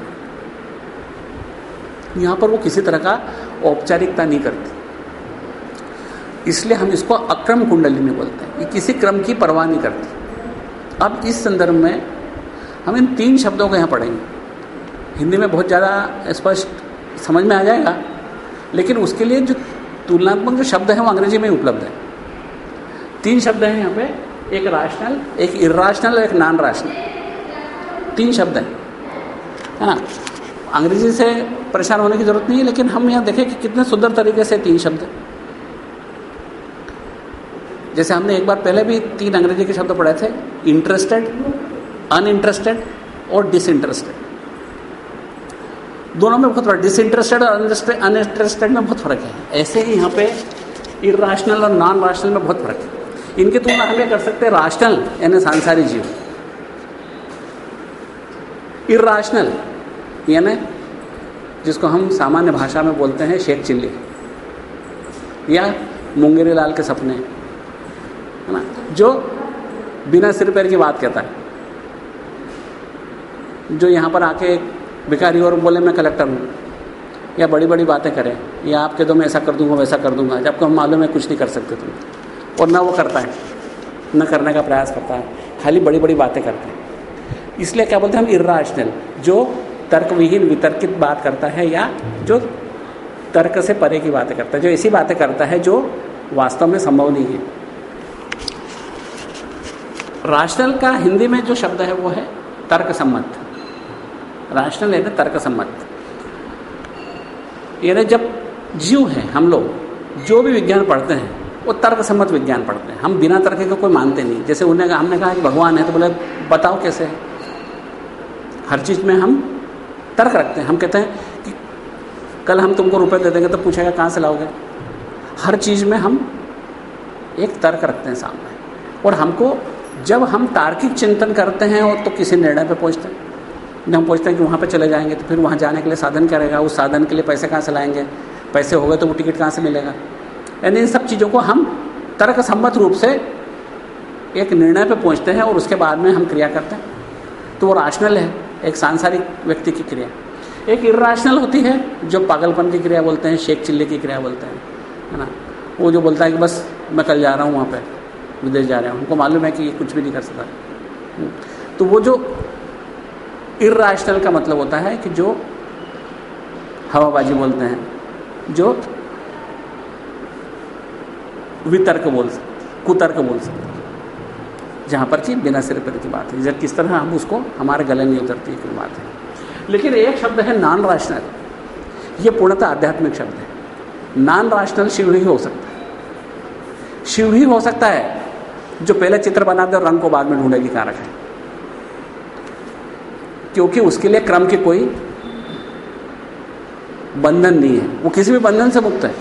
यहाँ पर वो किसी तरह का औपचारिकता नहीं करती। इसलिए हम इसको अक्रम कुंडलिनी बोलते हैं। ये किसी क्रम की परवाह नहीं करती। अब इस संदर्भ में हम इन तीन शब्दों को यहाँ पढ़ेंगे। हिंदी में बहुत ज़्यादा स्पष्ट समझ में आ जाएगा, लेकिन उसके लिए जो तुलनात्मक जो शब्द हैं वो अंग्रेज़ी में उपलब्ध है। तीन शब्द हैं यहाँ पे, एक राशनल एक इराशनल और एक नॉन राशनल तीन शब्द हैं। है ना? अंग्रेज़ी से परेशान होने की ज़रूरत नहीं है, लेकिन हम यहाँ देखें कि कितने सुंदर तरीके से तीन शब्द जैसे हमने एक बार पहले भी तीन अंग्रेज़ी के शब्द पढ़े थे इंटरेस्टेड अनइंटरेस्टेड और डिसइंटरेस्टेड दोनों में बहुत फ़र्क डिसइंटरेस्टेड और अनइंटरेस्टेड में बहुत फ़र्क है। ऐसे ही यहाँ पे इराशनल और नॉन राशनल में बहुत फ़र्क है। इनकी तुलना हम ये कर सकते हैं राशनल यानी सांसारी जीव इराशनल यानी जिसको हम सामान्य भाषा में बोलते हैं शेख चिल्ली। या मुंगेरी लाल के सपने। है ना? जो बिना सिर पैर की बात कहता है। जो यहाँ पर आके भिखारी और बोले, मैं कलेक्टर हूँ। या बड़ी बड़ी बातें करें, या आपके दो, मैं ऐसा कर दूँगा, वैसा कर दूँगा। जबकि हम मालूम है, कुछ नहीं कर सकते तुम। और ना वो करता है, न करने का प्रयास करता है, खाली बड़ी बड़ी बातें करते हैं। इसलिए क्या बोलते हैं हम इराशनल जो तर्कविहीन, वितर्कित बात करता है या जो तर्क से परे की बातें करता है, जो ऐसी बातें करता है जो वास्तव में संभव नहीं है। राशनल का हिंदी में जो शब्द है वो है तर्क सम्मत राशनल है ना तर्क सम्मत यानी जब जीव हैं हम लोग, जो भी विज्ञान पढ़ते हैं, वो तर्क सम्मत विज्ञान पढ़ते हैं। हम बिना तर्क के कोई मानते नहीं। जैसे उन्हें हमने कहा कि भगवान है तो बोले, बताओ कैसे है? हर चीज़ में हम तर्क रखते हैं। हम कहते हैं कि कल हम तुमको रुपए दे देंगे तो पूछेगा, कहाँ से लाओगे? हर चीज़ में हम एक तर्क रखते हैं सामने। और हमको जब हम तार्किक चिंतन करते हैं और तो किसी निर्णय पे पहुँचते हैं। हम पहुँचते हैं कि वहाँ पे चले जाएँगे तो फिर वहाँ जाने के लिए साधन क्या रहेगा? उस साधन के लिए पैसे कहाँ से लाएँगे? पैसे हो गए तो वो टिकट कहाँ से मिलेगा? यानी इन सब चीज़ों को हम तर्क सम्मत रूप से एक निर्णय पे पहुँचते हैं और उसके बाद में हम क्रिया करते हैं। तो वो राशनल है, एक सांसारिक व्यक्ति की क्रिया। एक इराशनल होती है, जो पागलपन की क्रिया बोलते हैं, शेख चिल्ले की क्रिया बोलते हैं, है ना? वो जो बोलता है कि बस मैं कल जा रहा हूँ वहाँ पे। विदेश जा रहे हैं। उनको मालूम है कि ये कुछ भी नहीं कर सकता। तो वो जो इराशनल का मतलब होता है कि जो हवाबाजी बोलते हैं, जो वितर्क बोल सकते कुतर्क बोल सकते जहाँ पर कि बिना सिर पर की बात है। जब किस तरह हम उसको, हमारे गले नहीं उतरती कोई बात है। लेकिन एक शब्द है नॉन राशनल ये पूर्णतः आध्यात्मिक शब्द है। नॉन राशनल शिव ही हो सकता है। शिव ही हो सकता है। जो पहले चित्र बना दे और रंग को बाद में ढूंढेगी कारक है। क्योंकि उसके लिए क्रम के कोई बंधन नहीं है। वो किसी भी बंधन से मुक्त है।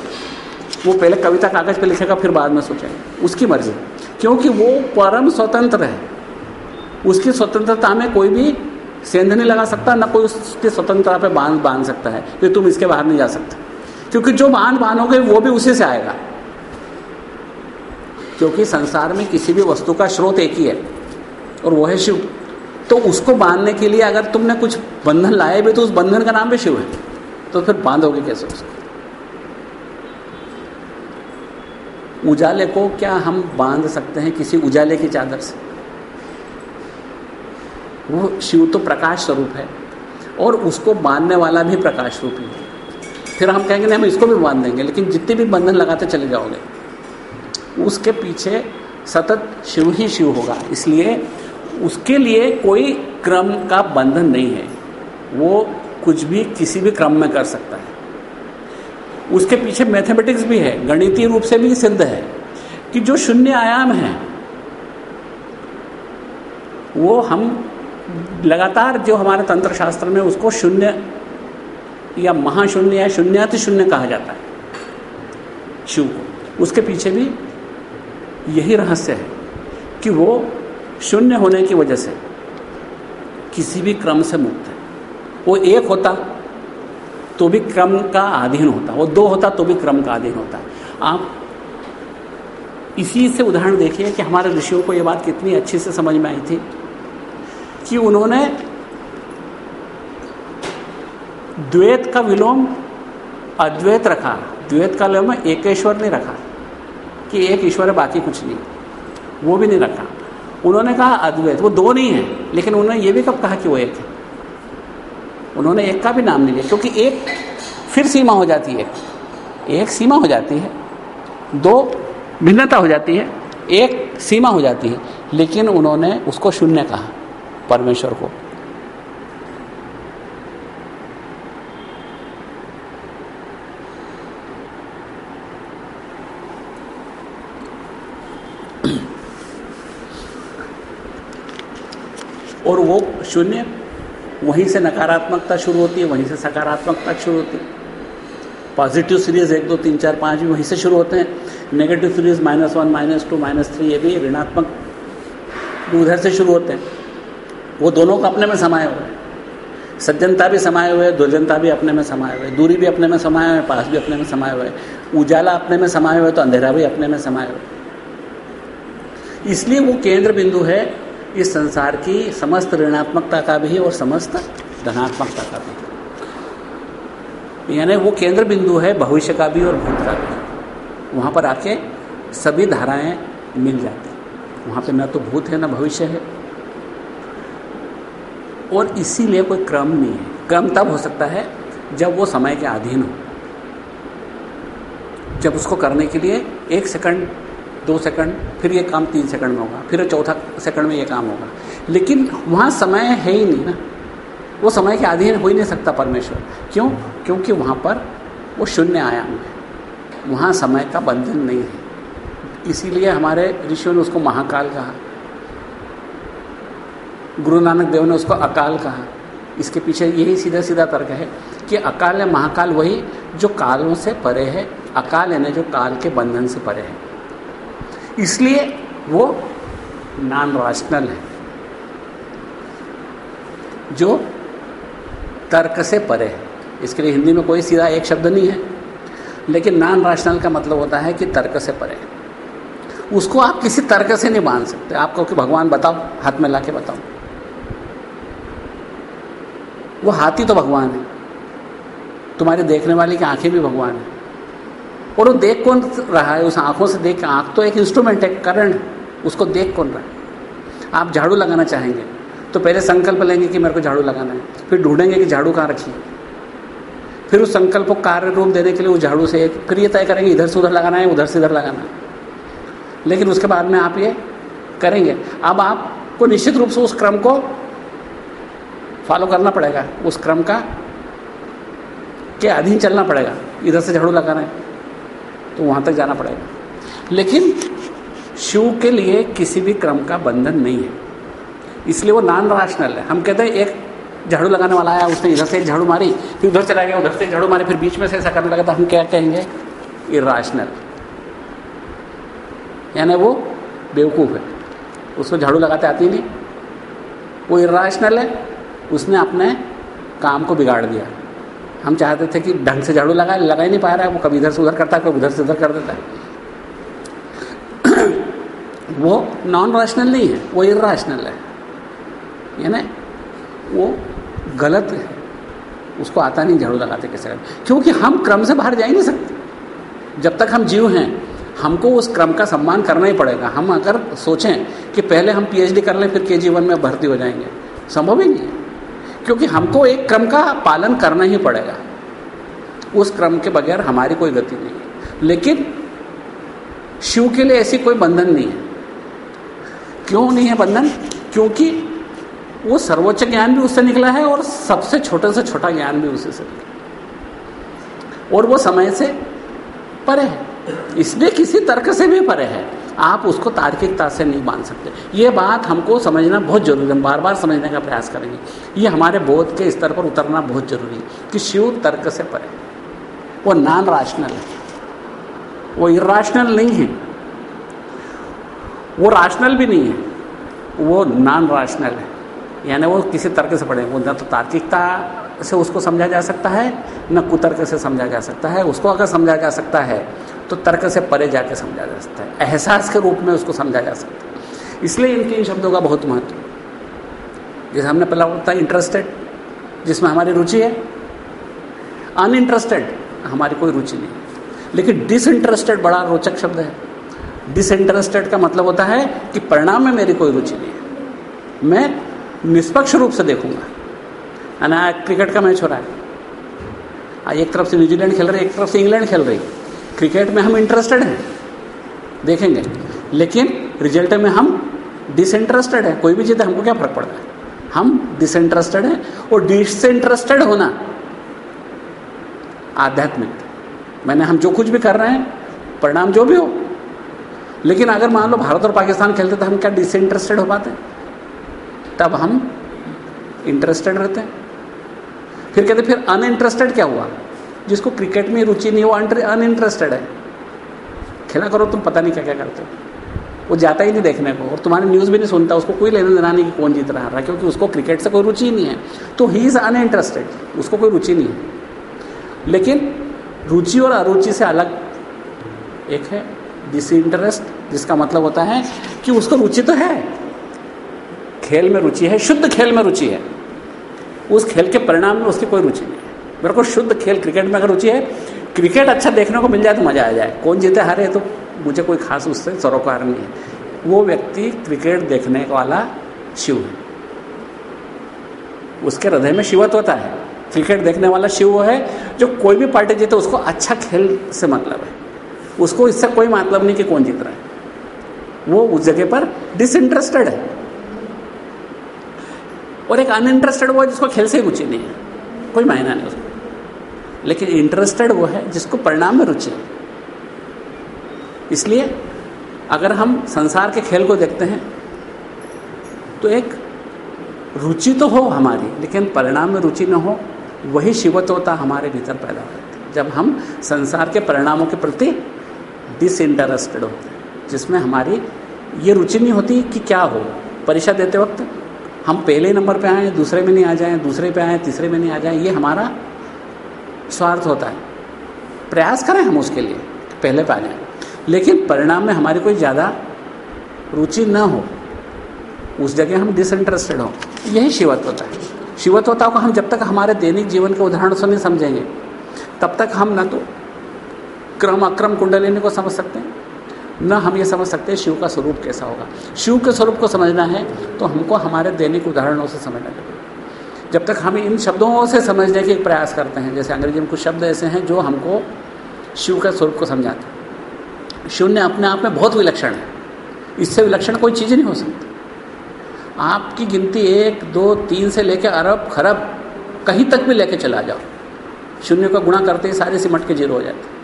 वो पहले कविता कागज़ पे लिखेगा, फिर बाद में सोचेगा। उसकी मर्ज़ी। क्योंकि वो परम स्वतंत्र है। उसकी स्वतंत्रता में कोई भी सेंध नहीं लगा सकता, ना कोई उसकी स्वतंत्रता पे बाँध बाँध सकता है। कि तुम इसके बाहर नहीं जा सकते। क्योंकि जो बाँध बांधोगे, वो भी उसी से आएगा। क्योंकि संसार में किसी भी वस्तु का स्रोत एक ही है, और वो है शिव। तो उसको बांधने के लिए अगर तुमने कुछ बंधन लाए भी तो उस बंधन का नाम भी शिव है। तो फिर बांधोगे कैसे उसको? उजाले को क्या हम बाँध सकते हैं किसी उजाले की चादर से? वो शिव तो प्रकाश स्वरूप है, और उसको बांधने वाला भी प्रकाश रूप ही है। फिर हम कहेंगे, नहीं, हम इसको भी बाँध देंगे, लेकिन जितने भी बंधन लगाते चले जाओगे उसके पीछे सतत शिव ही शिव होगा। इसलिए उसके लिए कोई क्रम का बंधन नहीं है। वो कुछ भी, किसी भी क्रम में कर सकता है। उसके पीछे मैथमेटिक्स भी है, गणितीय रूप से भी सिद्ध है कि जो शून्य आयाम है, वो हम लगातार जो हमारे तंत्र शास्त्र में उसको शून्य या महाशून्य या शून्याति शून्य कहा जाता है, शिव को। उसके पीछे भी यही रहस्य है कि वो शून्य होने की वजह से किसी भी क्रम से मुक्त है। वो एक होता तो भी क्रम का अधीन होता, वो दो होता तो भी क्रम का अधीन होता। आप इसी से उदाहरण देखिए कि हमारे ऋषियों को ये बात कितनी अच्छी से समझ में आई थी कि उन्होंने द्वैत का विलोम, अद्वैत रखा। द्वैत का विलोम एकेश्वर ने रखा। कि एक ईश्वर है, बाकी कुछ नहीं। वो भी नहीं रखा। उन्होंने कहा, अद्वैत, वो दो नहीं है, लेकिन उन्होंने ये भी कब कहा कि वो एक है? उन्होंने एक का भी नाम नहीं लिया, क्योंकि एक फिर सीमा हो जाती है। एक सीमा हो जाती है, दो भिन्नता हो जाती है, एक सीमा हो जाती है। लेकिन उन्होंने उसको शून्य कहा, परमेश्वर को और वो शून्य, वहीं से नकारात्मकता शुरू होती है, वहीं से सकारात्मकता शुरू होती है। पॉजिटिव सीरीज़ एक, दो, तीन, चार, पाँच भी वहीं से शुरू होते हैं। Negative series minus one minus two minus three ये भी ऋणात्मक उधर से शुरू होते हैं। वो दोनों को अपने में समाये हुए हैं। सज्जनता भी समाये हुए दुर्जनता भी अपने में समाये हुए दूरी भी अपने में समाये हुए पास भी अपने में समाये हुए उजाला अपने में समाये हुए तो अंधेरा भी अपने में समाये हुए इसलिए वो केंद्र बिंदु है इस संसार की समस्त ऋणात्मकता का भी और समस्त धनात्मकता का भी। यानी वो केंद्र बिंदु है, भविष्य का भी और भूत का भी। वहाँ पर आके सभी धाराएँ मिल जाती। वहाँ पे न तो भूत है, न भविष्य है। और इसीलिए कोई क्रम नहीं है। क्रम तब हो सकता है जब वो समय के अधीन हो। जब उसको करने के लिए एक सेकंड दो सेकंड, फिर ये काम तीन सेकंड में होगा, फिर चौथा सेकंड में ये काम होगा। लेकिन वहाँ समय है ही नहीं ना। वो समय के अधीन हो ही नहीं सकता परमेश्वर। क्यों? क्योंकि वहाँ पर वो शून्य आयाम है। वहाँ समय का बंधन नहीं है। इसीलिए हमारे ऋषियों ने उसको महाकाल कहा। गुरु नानक देव ने उसको अकाल कहा। इसके पीछे यही सीधा सीधा तर्क है कि अकाल या महाकाल वही जो कालों से परे है, अकाल यानी जो काल के बंधन से परे है। इसलिए वो नॉन राशनल है, जो तर्क से परे है। इसके लिए हिंदी में कोई सीधा एक शब्द नहीं है, लेकिन नॉन राशनल का मतलब होता है कि तर्क से परे उसको आप किसी तर्क से नहीं मान सकते। आप कहो कि भगवान बताओ, हाथ में ला के बताओ। वो हाथी तो भगवान है। तुम्हारे देखने वाले की आँखें भी भगवान है। और वो देख कौन रहा है? उस आँखों से देख आँख तो एक इंस्ट्रूमेंट है करंट उसको देख कौन रहा है? आप झाड़ू लगाना चाहेंगे तो पहले संकल्प लेंगे कि मेरे को झाड़ू लगाना है, फिर ढूंढेंगे कि झाड़ू कहाँ रखी फिर उस संकल्प को कार्य रूप देने के लिए उस झाड़ू से एक फिर ये तय करेंगे, इधर से उधर लगाना है, उधर से इधर लगाना है। लेकिन उसके बाद में आप ये करेंगे। अब आपको निश्चित रूप से उस क्रम को फॉलो करना पड़ेगा। उस क्रम का के अधीन चलना पड़ेगा। इधर से झाड़ू लगाना है। तो वहाँ तक जाना पड़ेगा। लेकिन शिव के लिए किसी भी क्रम का बंधन नहीं है। इसलिए वो नॉन राशनल है। हम कहते हैं, एक झाड़ू लगाने वाला आया, उसने इधर से झाड़ू मारी, फिर उधर चला गया, उधर से झाड़ू मारी, फिर बीच में से ऐसा करने लगा तो हम क्या कहेंगे? इराशनल यानी वो बेवकूफ़ है। उसको झाड़ू लगाते आती नहीं। वो इराशनल है, उसने अपने काम को बिगाड़ दिया। हम चाहते थे कि ढंग से झाड़ू लगाए लगा ही नहीं पा रहा है, वो कभी इधर से उधर करता है, कभी उधर से उधर कर देता है। वो नॉन रैशनल नहीं है, वो इराशनल है। यानी वो गलत है। उसको आता नहीं झाड़ू लगाते कैसे करते क्योंकि हम क्रम से बाहर जा ही नहीं सकते। जब तक हम जीव हैं, हमको उस क्रम का सम्मान करना ही पड़ेगा। हम अगर सोचें कि पहले हम पीएचडी कर लें, फिर के जीवन में भर्ती हो जाएँगे। संभव ही नहीं है। क्योंकि हमको एक क्रम का पालन करना ही पड़ेगा। उस क्रम के बगैर हमारी कोई गति नहीं लेकिन शिव के लिए ऐसी कोई बंधन नहीं है। क्यों नहीं है बंधन? क्योंकि वो सर्वोच्च ज्ञान भी उससे निकला है और सबसे छोटे से छोटा ज्ञान भी उसी से निकला और वो समय से परे है। इसलिए किसी तर्क से भी परे है। आप उसको तार्किकता से नहीं मान सकते। ये बात हमको समझना बहुत ज़रूरी है। बार बार समझने का प्रयास करेंगे। ये हमारे बोध के स्तर पर उतरना बहुत ज़रूरी है कि शिव तर्क से परे। वो नॉन राशनल है। वो इराशनल नहीं है। वो राशनल भी नहीं है। वो नॉन राशनल है। यानी वो किसी तर्क से पढ़े वो न तो तार्किकता से उसको समझा जा सकता है, न कुतर्क से समझा जा सकता है। उसको अगर समझा जा सकता है तो तर्क से परे जाके समझा जा सकता है। एहसास के रूप में उसको समझा जा सकता है। इसलिए इनके इन शब्दों का बहुत महत्व जैसे हमने पहला होता है इंटरेस्टेड जिसमें हमारी रुचि है। अनइंटरेस्टेड हमारी कोई रुचि नहीं लेकिन डिसइंटरेस्टेड बड़ा रोचक शब्द है। डिसइंटरेस्टेड का मतलब होता है कि परिणाम में मेरी कोई रुचि नहीं है। मैं निष्पक्ष रूप से देखूँगा। ना, क्रिकेट का मैच हो रहा है। एक तरफ़ से न्यूजीलैंड खेल रही है, एक तरफ़ से इंग्लैंड खेल रही क्रिकेट में हम इंटरेस्टेड हैं, देखेंगे। लेकिन रिज़ल्ट में हम डिसइंटरेस्टेड है, कोई भी जीते हमको क्या फ़र्क पड़ता है? हम डिसइंटरेस्टेड हैं और डिसइंटरेस्टेड होना आध्यात्मिक। मैंने हम जो कुछ भी कर रहे हैं, परिणाम जो भी हो। लेकिन अगर मान लो भारत और पाकिस्तान खेलते तो हम क्या डिसइंटरेस्टेड हो पाते तब हम इंटरेस्टेड रहते हैं। फिर कहते फिर अनइंटरेस्टेड क्या हुआ? जिसको क्रिकेट में रुचि नहीं वो अनइंटरेस्टेड है। खेला करो, तुम पता नहीं क्या क्या करते हो। वो जाता ही नहीं देखने को, और तुम्हारे न्यूज़ भी नहीं सुनता, उसको कोई लेना देना नहीं कि कौन जीत रहा है। क्योंकि उसको क्रिकेट से कोई रुचि ही नहीं है। तो ही इज़ अनइंटरेस्टेड उसको कोई रुचि नहीं है। लेकिन रुचि और अरुचि से अलग एक है डिसइंटरेस्ट जिसका मतलब होता है कि उसको रुचि तो है। खेल में रुचि है, शुद्ध खेल में रुचि है। उस खेल के परिणाम में उसकी कोई रुचि नहीं। मेरे को शुद्ध खेल क्रिकेट में अगर रुचि है, क्रिकेट अच्छा देखने को मिल जाए तो मज़ा आ जाए। कौन जीते, हारे तो मुझे कोई खास उससे सरोकार नहीं है। वो व्यक्ति क्रिकेट देखने वाला शिव है। उसके हृदय में शिवत्व होता है। क्रिकेट देखने वाला शिव वो है, जो कोई भी पार्टी जीते, उसको अच्छा खेल से मतलब है। उसको इससे कोई मतलब नहीं कि कौन जीत रहा है। वो उस जगह पर डिसइंटरेस्टेड है। और एक अनइंटरेस्टेड वो है, जिसको खेल से ही रुचि नहीं है। कोई मायना नहीं उसको। लेकिन इंटरेस्टेड वो है जिसको परिणाम में रुचि है। इसलिए अगर हम संसार के खेल को देखते हैं तो एक रुचि तो हो हमारी, लेकिन परिणाम में रुचि न हो, वही शिवत्वता हमारे भीतर पैदा होती है। जब हम संसार के परिणामों के प्रति डिसइंटरेस्टेड होते हैं, जिसमें हमारी ये रुचि नहीं होती कि क्या हो। परीक्षा देते वक्त हम पहले नंबर पे आए दूसरे में नहीं आ जाएँ दूसरे पे आए तीसरे में नहीं आ जाएँ ये हमारा स्वार्थ होता है। प्रयास करें हम उसके लिए, पहले पे जाएँ लेकिन परिणाम में हमारी कोई ज़्यादा रुचि न हो, उस जगह हम डिसइंटरेस्टेड हों। यही शिवत्वता है। शिवत्वता को हम जब तक हमारे दैनिक जीवन के उदाहरण से नहीं समझेंगे, तब तक हम न तो क्रम अक्रम कुंडलिनी को समझ सकते हैं, न हम ये समझ सकते हैं शिव का स्वरूप कैसा होगा। शिव के स्वरूप को समझना है तो हमको हमारे दैनिक उदाहरणों से समझना चाहिए। जब तक हम इन शब्दों से समझने के प्रयास करते हैं जैसे अंग्रेज़ी में कुछ शब्द ऐसे हैं जो हमको शिव के स्वरूप को समझाते हैं। शून्य अपने आप में बहुत विलक्षण है। इससे विलक्षण कोई चीज़ नहीं हो सकती। आपकी गिनती एक दो तीन से लेकर अरब खरब कहीं तक भी लेके चला जाओ। शून्य का गुणा करते ही सारे सिमट के ज़ीरो हो जाते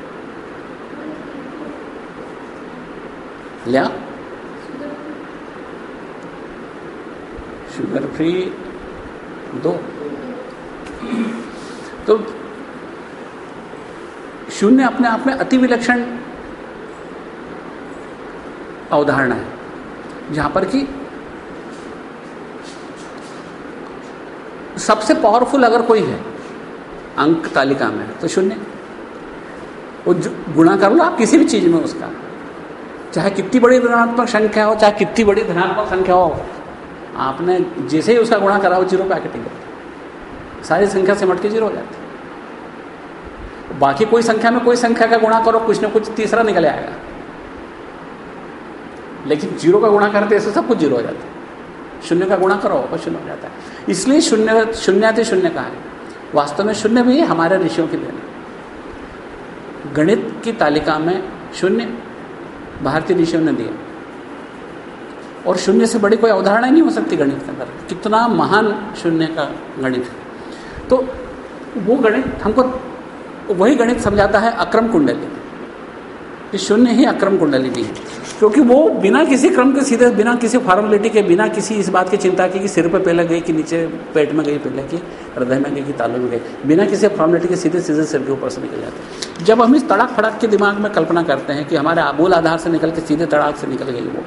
लिया? शुगर फ्री दो। तो शून्य अपने आप में अति विलक्षण अवधारणा है, जहाँ पर कि सबसे पावरफुल अगर कोई है, अंक तालिका में तो शून्य। वो गुणा कर लो आप किसी भी चीज़ में उसका, चाहे कितनी बड़ी ऋणात्मक संख्या हो, चाहे कितनी बड़ी धनात्मक संख्या हो आपने जैसे ही उसका गुणा करा, वो ज़ीरो पे आके टिक सारी संख्या सिमट के ज़ीरो हो जाती बाकी कोई संख्या में कोई संख्या का गुणा करो, कुछ ना कुछ तीसरा निकल आएगा। लेकिन ज़ीरो का गुणा करते ऐसे सब कुछ ज़ीरो हो जाता है। शून्य का गुणा करो वो शून्य हो जाता है। इसलिए शून्य, शून्याति शून्य का है वास्तव में शून्य भी हमारे ऋषियों की देन गणित की तालिका में शून्य भारतीय ऋषियों ने दिया। और शून्य से बड़ी कोई अवधारणा नहीं हो सकती गणित के अंदर। कितना महान शून्य का गणित है। तो वो गणित हमको वही गणित समझाता है अक्रम कुंडली। कि शून्य ही अक्रम कुंडली भी है। क्योंकि वो बिना किसी क्रम के सीधे, बिना किसी फॉर्मेलिटी के, बिना किसी इस बात की चिंता की कि सिर पे पहले गई कि नीचे पेट में गई पहले कि हृदय में गई कि तालु में गई। बिना किसी फॉर्मेलिटी के सीधे सीधे सिर के ऊपर से निकल जाते हैं। जब हम इस तड़ाक फड़ाक के दिमाग में कल्पना करते हैं कि हमारे आबूल आधार से निकल के सीधे तड़ाक से निकल गई वो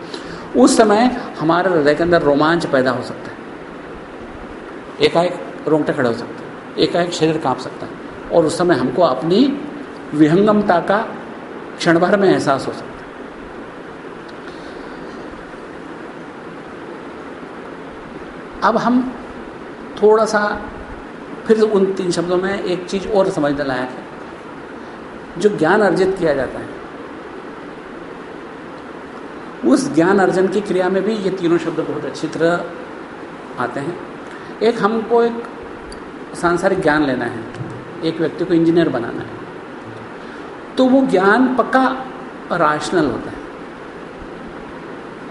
उस समय हमारे हृदय के अंदर रोमांच पैदा हो सकता है। एकाएक रोंगटे खड़े हो सकते हैं, एकाएक शरीर काँप सकता है, और उस समय हमको अपनी विहंगमता का क्षण भर में एहसास हो सकता है। अब हम थोड़ा सा फिर उन तीन शब्दों में एक चीज़ और समझने लायक है, जो ज्ञान अर्जित किया जाता है। उस ज्ञान अर्जन की क्रिया में भी ये तीनों शब्द बहुत अच्छी तरह आते हैं। एक हमको एक सांसारिक ज्ञान लेना है। एक व्यक्ति को इंजीनियर बनाना है। तो वो ज्ञान पक्का राशनल होता है।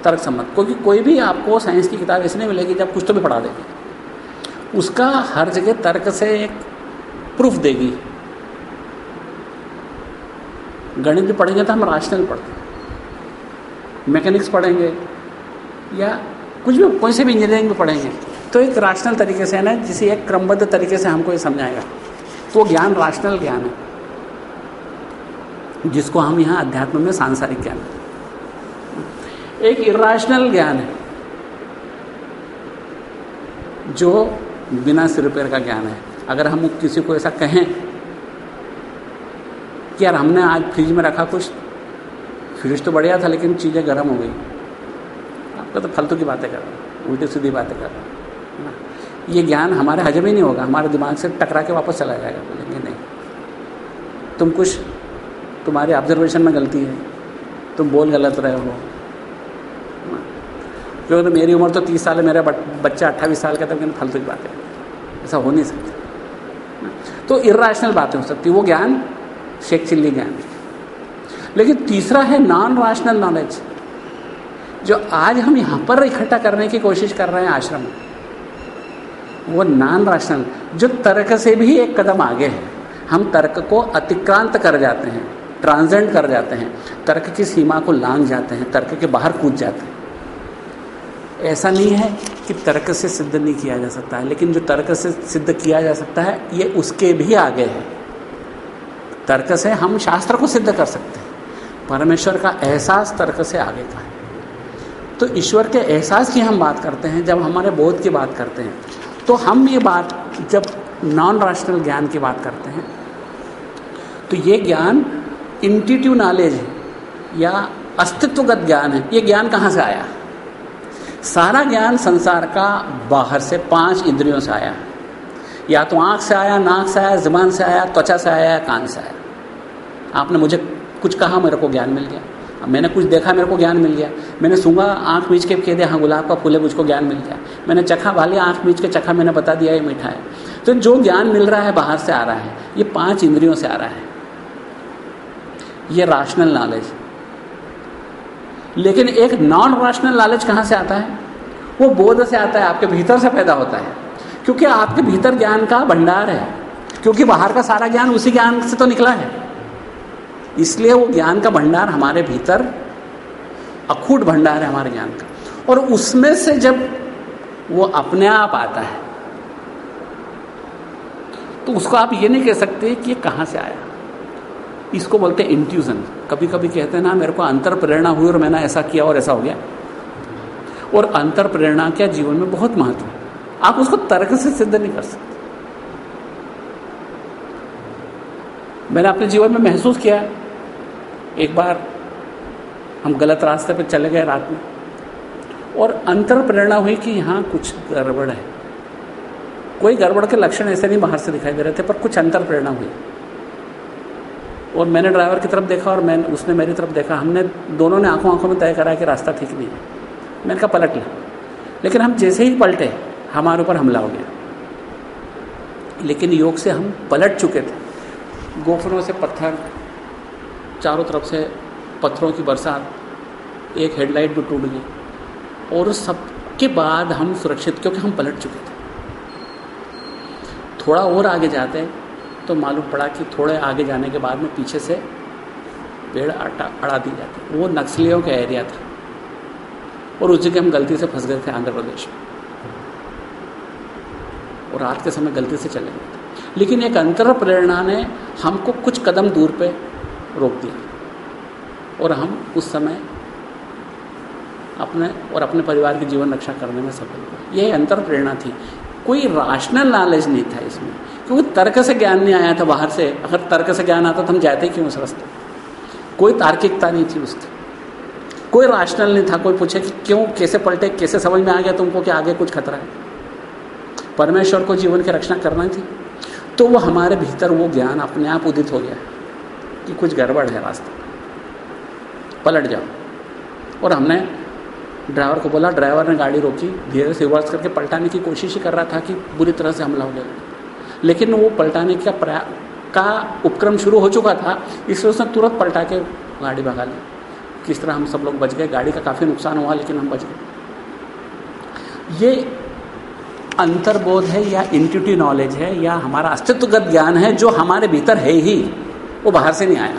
तर्क सम्मत क्योंकि कोई भी आपको साइंस की किताब ऐसी नहीं मिलेगी जब कुछ तो भी पढ़ा देगी। उसका हर जगह तर्क से एक प्रूफ देगी। गणित भी पढ़ेंगे तो हम राशनल पढ़ते हैं। मैकेनिक्स पढ़ेंगे, या कुछ भी, कोई से भी इंजीनियरिंग में पढ़ेंगे। तो एक राशनल तरीके से है ना, जिसे एक क्रमबद्ध तरीके से हमको ये समझाएगा। तो ज्ञान राशनल ज्ञान है, जिसको हम यहाँ अध्यात्म में सांसारिक ज्ञान एक इराशनल ज्ञान है, जो बिना सिर पैर का ज्ञान है। अगर हम किसी को ऐसा कहें कि यार हमने आज फ्रिज में रखा कुछ फ्रिज तो बढ़िया था, लेकिन चीज़ें गर्म हो गई। आपका तो फालतू की बातें कर रहा हूँ, उल्टी सीधी बातें कर रहा हूँ ये ज्ञान हमारे हजम ही नहीं होगा, हमारे दिमाग से टकरा के वापस चला जाएगा, बोलेंगे नहीं। तुम कुछ, तुम्हारे ऑब्जर्वेशन में गलती है, तुम बोल गलत रहे हो। क्योंकि तो मेरी उम्र तो तीस साल है, मेरा बच्चा अट्ठाईस साल का था, लेकिन फालतू की बात। है ऐसा हो नहीं सकता। तो इराशनल बातें हो सकती वो ज्ञान, शेख चिल्ली ज्ञान। लेकिन तीसरा है नॉन राशनल नॉलेज जो आज हम यहाँ पर इकट्ठा करने की कोशिश कर रहे हैं आश्रम वो नॉन राशनल जो तर्क से भी एक कदम आगे है। हम तर्क को अतिक्रांत कर जाते हैं ट्रांसेंड कर जाते हैं। तर्क की सीमा को लांग जाते हैं, तर्क के बाहर कूद जाते हैं। ऐसा नहीं है कि तर्क से सिद्ध नहीं किया जा सकता है, लेकिन जो तर्क से सिद्ध किया जा सकता है, ये उसके भी आगे है। तर्क से हम शास्त्र को सिद्ध कर सकते हैं। परमेश्वर का एहसास तर्क से आगे का है। तो ईश्वर के एहसास की हम बात करते हैं, जब हमारे बोध की बात करते हैं तो हम ये बात जब नॉन राशनल ज्ञान की बात करते हैं तो ये ज्ञान इंटीट्यू नॉलेज है, या अस्तित्वगत ज्ञान है। ये ज्ञान कहाँ से आया? सारा ज्ञान संसार का बाहर से, पाँच इंद्रियों से आया। या तो आँख से आया, नाक से आया, जबान से आया, त्वचा से आया कान से आया। आपने मुझे कुछ कहा, मेरे को ज्ञान मिल गया। मैंने कुछ देखा, मेरे को ज्ञान मिल गया। मैंने सूँगा आँख मीच के कह दिया हाँ गुलाब का फूल है, मुझको ज्ञान मिल गया। मैंने चखा, वाली आँख मीच के चखा, मैंने बता दिया, ये मीठा है। तो जो ज्ञान मिल रहा है, बाहर से आ रहा है। ये पाँच इंद्रियों से आ रहा है। ये राशनल नॉलेज लेकिन एक नॉन राशनल नॉलेज कहाँ से आता है? वो बोध से आता है, आपके भीतर से पैदा होता है। क्योंकि आपके भीतर ज्ञान का भंडार है। क्योंकि बाहर का सारा ज्ञान उसी ज्ञान से तो निकला है। इसलिए वो ज्ञान का भंडार हमारे भीतर अखूट भंडार है हमारे ज्ञान का। और उसमें से जब वो अपने आप आता है तो उसको आप ये नहीं कह सकते कि ये कहाँ से आया। इसको बोलते हैं इंट्यूजन कभी कभी कहते हैं ना, मेरे को अंतर प्रेरणा हुई और मैंने ऐसा किया और ऐसा हो गया। और अंतर प्रेरणा क्या जीवन में बहुत महत्व है। आप उसको तर्क से सिद्ध नहीं कर सकते। मैंने अपने जीवन में महसूस किया एक बार हम गलत रास्ते पर चले गए रात में। और अंतर प्रेरणा हुई कि यहाँ कुछ गड़बड़ है। कोई गड़बड़ के लक्षण ऐसे नहीं बाहर से दिखाई दे रहे थे, पर कुछ अंतर प्रेरणा हुई। और मैंने ड्राइवर की तरफ़ देखा और मैं, उसने मेरी तरफ़ देखा। हमने, दोनों ने आँखों आँखों में तय करा कि रास्ता ठीक नहीं है। मैंने कहा, पलट लिया लेकिन हम जैसे ही पलटे, हमारे ऊपर हमला हो गया। लेकिन योग से हम पलट चुके थे। गोफरों से पत्थर चारों तरफ़ से पत्थरों की बरसात, एक हेडलाइट भी टूट गई। और उस सब के बाद हम सुरक्षित, क्योंकि हम पलट चुके थे। थोड़ा और आगे जाते तो मालूम पड़ा कि थोड़े आगे जाने के बाद में पीछे से पेड़ अटा, अड़ा दी जाते। वो नक्सलियों का एरिया था। और उस जगह हम गलती से फंस गए थे आंध्र प्रदेश में। और रात के समय गलती से चले गए थे। लेकिन एक अंतर प्रेरणा ने हमको कुछ कदम दूर पे रोक दिया। और हम उस समय अपने और अपने परिवार की जीवन रक्षा करने में सफल हुए। यही अंतर प्रेरणा थी। कोई राशनल नॉलेज नहीं था इसमें। क्योंकि तर्क से ज्ञान नहीं आया था बाहर से। अगर तर्क से ज्ञान आता तो हम जाते क्यों उस रास्ते? कोई तार्किकता नहीं थी उसकी। कोई राशनल नहीं था। कोई पूछे कि क्यों, कैसे पलटे, कैसे समझ में आ गया तुमको कि आगे कुछ खतरा है? परमेश्वर को जीवन की रक्षा करना थी। तो वो हमारे भीतर वो ज्ञान अपने आप उदित हो गया। कि कुछ गड़बड़ है रास्ते। पलट जाओ। और हमने ड्राइवर को बोला, ड्राइवर ने गाड़ी रोकी, धीरे से रिवर्स करके पलटाने की कोशिश ही कर रहा था कि बुरी तरह से हमला हो गया लेकिन वो पलटाने का प्रया, का उपक्रम शुरू हो चुका था, इसलिए उसने तुरंत पलटा के गाड़ी भगा ली। किस तरह हम सब लोग बच गए, गाड़ी का काफ़ी नुकसान हुआ, लेकिन हम बच गए। ये अंतर्बोध है या इंट्यूटिव नॉलेज है या हमारा अस्तित्वगत ज्ञान है जो हमारे भीतर है ही। वो बाहर से नहीं आया।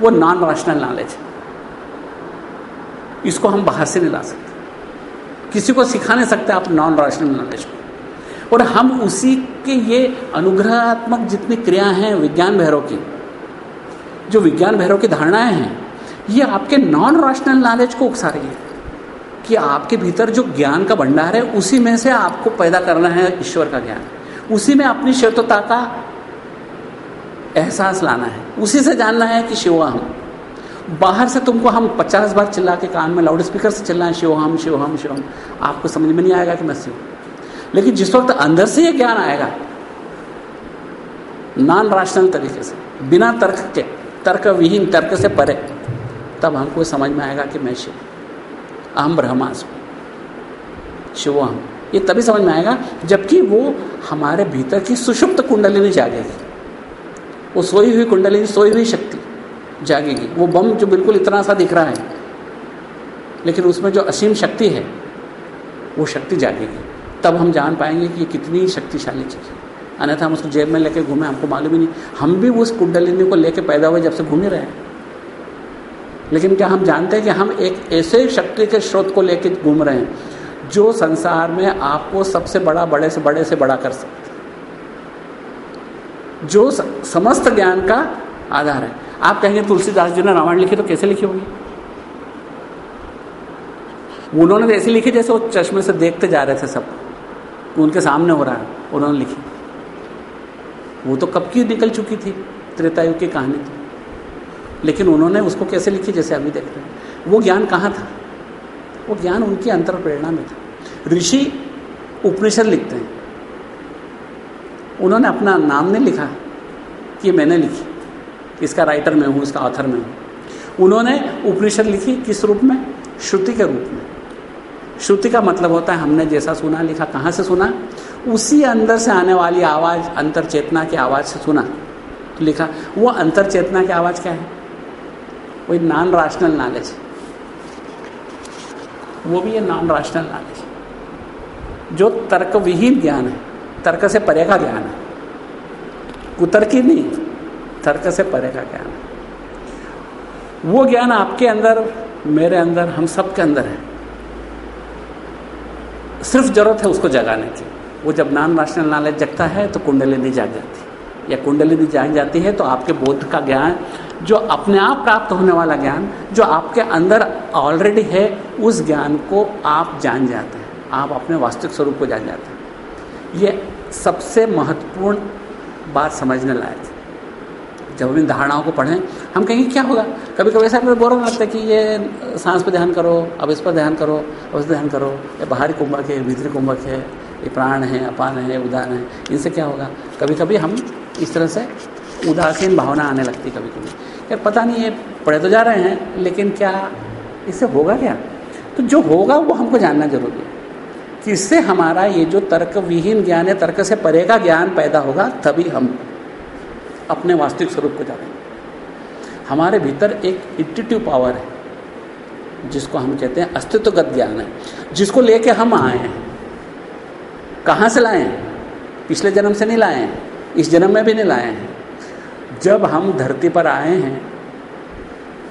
वो नॉन राशनल नॉलेज है। इसको हम बाहर से नहीं ला सकते। किसी को सिखा नहीं सकते आप नॉन राशनल नॉलेज को। और हम उसी के ये अनुग्रहात्मक जितनी क्रिया हैं विज्ञान भैरव की, जो विज्ञान भैरव की धारणाएँ हैं, ये आपके नॉन राशनल नॉलेज को उकसा रही है। कि आपके भीतर जो ज्ञान का भंडार है, उसी में से आपको पैदा करना है ईश्वर का ज्ञान। उसी में अपनी श्वेतता का एहसास लाना है। उसी से जानना है कि शिव हम बाहर से तुमको हम पचास बार चिल्ला के कान में लाउड स्पीकर से चिल्लाएँ, शिव हम शिव हम शिव हम। आपको समझ में नहीं आएगा कि मैं शिव लेकिन जिस वक्त अंदर से ये ज्ञान आएगा नॉन राशनल तरीके से, बिना तर्क के तर्क विहीन तर्क से परे, तब हमको समझ में आएगा कि मैं शिव अहम ब्रह्मास्म शिव हम ये तभी समझ में आएगा जबकि वो हमारे भीतर की सुषुप्त कुंडलिनी जागेगी वो सोई हुई कुंडलिनी सोई हुई शक्ति जागेगी। वो बम जो बिल्कुल इतना सा दिख रहा है, लेकिन उसमें जो असीम शक्ति है, वो शक्ति जागेगी। तब हम जान पाएँगे कि ये कितनी शक्तिशाली चीज़ है। अन्यथा हम उसको जेब में लेके घूमे, हमको मालूम ही नहीं। हम भी उस कुंडलिनी को लेके पैदा हुए जब से घूम ही रहे हैं। लेकिन क्या हम जानते हैं कि हम एक ऐसे शक्ति के स्रोत को लेके घूम रहे हैं, जो संसार में आपको सबसे बड़ा, बड़े से बड़े से बड़ा कर सकते जो समस्त ज्ञान का आधार है। आप कहेंगे, तुलसीदास जी ने रामायण लिखी तो कैसे लिखी होगी? उन्होंने तो ऐसी लिखी जैसे वो चश्मे से देखते जा रहे थे सब। उनके सामने हो रहा है, उन्होंने लिखी। वो तो कब की निकल चुकी थी, त्रेतायुग की कहानी थी लेकिन उन्होंने उसको कैसे लिखी जैसे अभी देख रहे हैं? वो ज्ञान कहाँ था? वो ज्ञान उनकी अंतर प्रेरणा में था। ऋषि उपनिषद लिखते हैं। उन्होंने अपना नाम नहीं लिखा कि मैंने लिखी इसका राइटर में हूँ, इसका ऑथर में हूँ। उन्होंने उपनिषद लिखी किस रूप में? श्रुति के रूप में। श्रुति का मतलब होता है हमने जैसा सुना, लिखा, कहाँ से सुना? उसी अंदर से आने वाली आवाज़, अंतर चेतना की आवाज़ से सुना। तो लिखा, वो अंतर चेतना की आवाज़ क्या है? वही नॉन राशनल नॉलेज वो भी ये नॉन राशनल नॉलेज जो तर्क विहीन ज्ञान है। तर्क से परे का ज्ञान। है कुतर्की नहीं, तर्क से परे का ज्ञान। है वो ज्ञान आपके अंदर, मेरे अंदर, हम सब के अंदर है। सिर्फ़ ज़रूरत है उसको जगाने की। वो जब नॉन राशनल नॉलेज जगता है तो कुंडलिनी जाग जाती। है या कुंडलिनी जाग जाती है तो आपके बोध का ज्ञान, जो अपने आप प्राप्त होने वाला ज्ञान, जो आपके अंदर ऑलरेडी है, उस ज्ञान को आप जान जाते हैं। आप अपने वास्तविक स्वरूप को जान जाते हैं। ये सबसे महत्वपूर्ण बात समझने लायक जब हम इन धारणाओं को पढ़ें, हम कहेंगे, क्या होगा? कभी कभी ऐसा बोर लगता है कि ये सांस पर ध्यान करो, अब इस पर ध्यान करो, अब इस ध्यान करो, ये बाहरी कुंभक है भीतरी कुंभक है, ये प्राण है, अपान है उदान है, इनसे क्या होगा? कभी कभी हम इस तरह से उदासीन भावना आने लगती कभी कभी यार पता नहीं, ये पढ़े तो जा रहे हैं, लेकिन क्या इससे होगा क्या? तो जो होगा, वो हमको जानना ज़रूरी है। कि इससे हमारा ये जो तर्क विहीन ज्ञान है, तर्क से परे का ज्ञान पैदा होगा, तभी हम अपने वास्तविक स्वरूप को जानेंगे। हमारे भीतर एक इंटिटिव पावर है, जिसको हम कहते हैं अस्तित्वगत ज्ञान है, जिसको लेके हम आए हैं। कहाँ से लाए हैं? पिछले जन्म से नहीं लाए हैं, इस जन्म में भी नहीं लाए हैं। जब हम धरती पर आए हैं,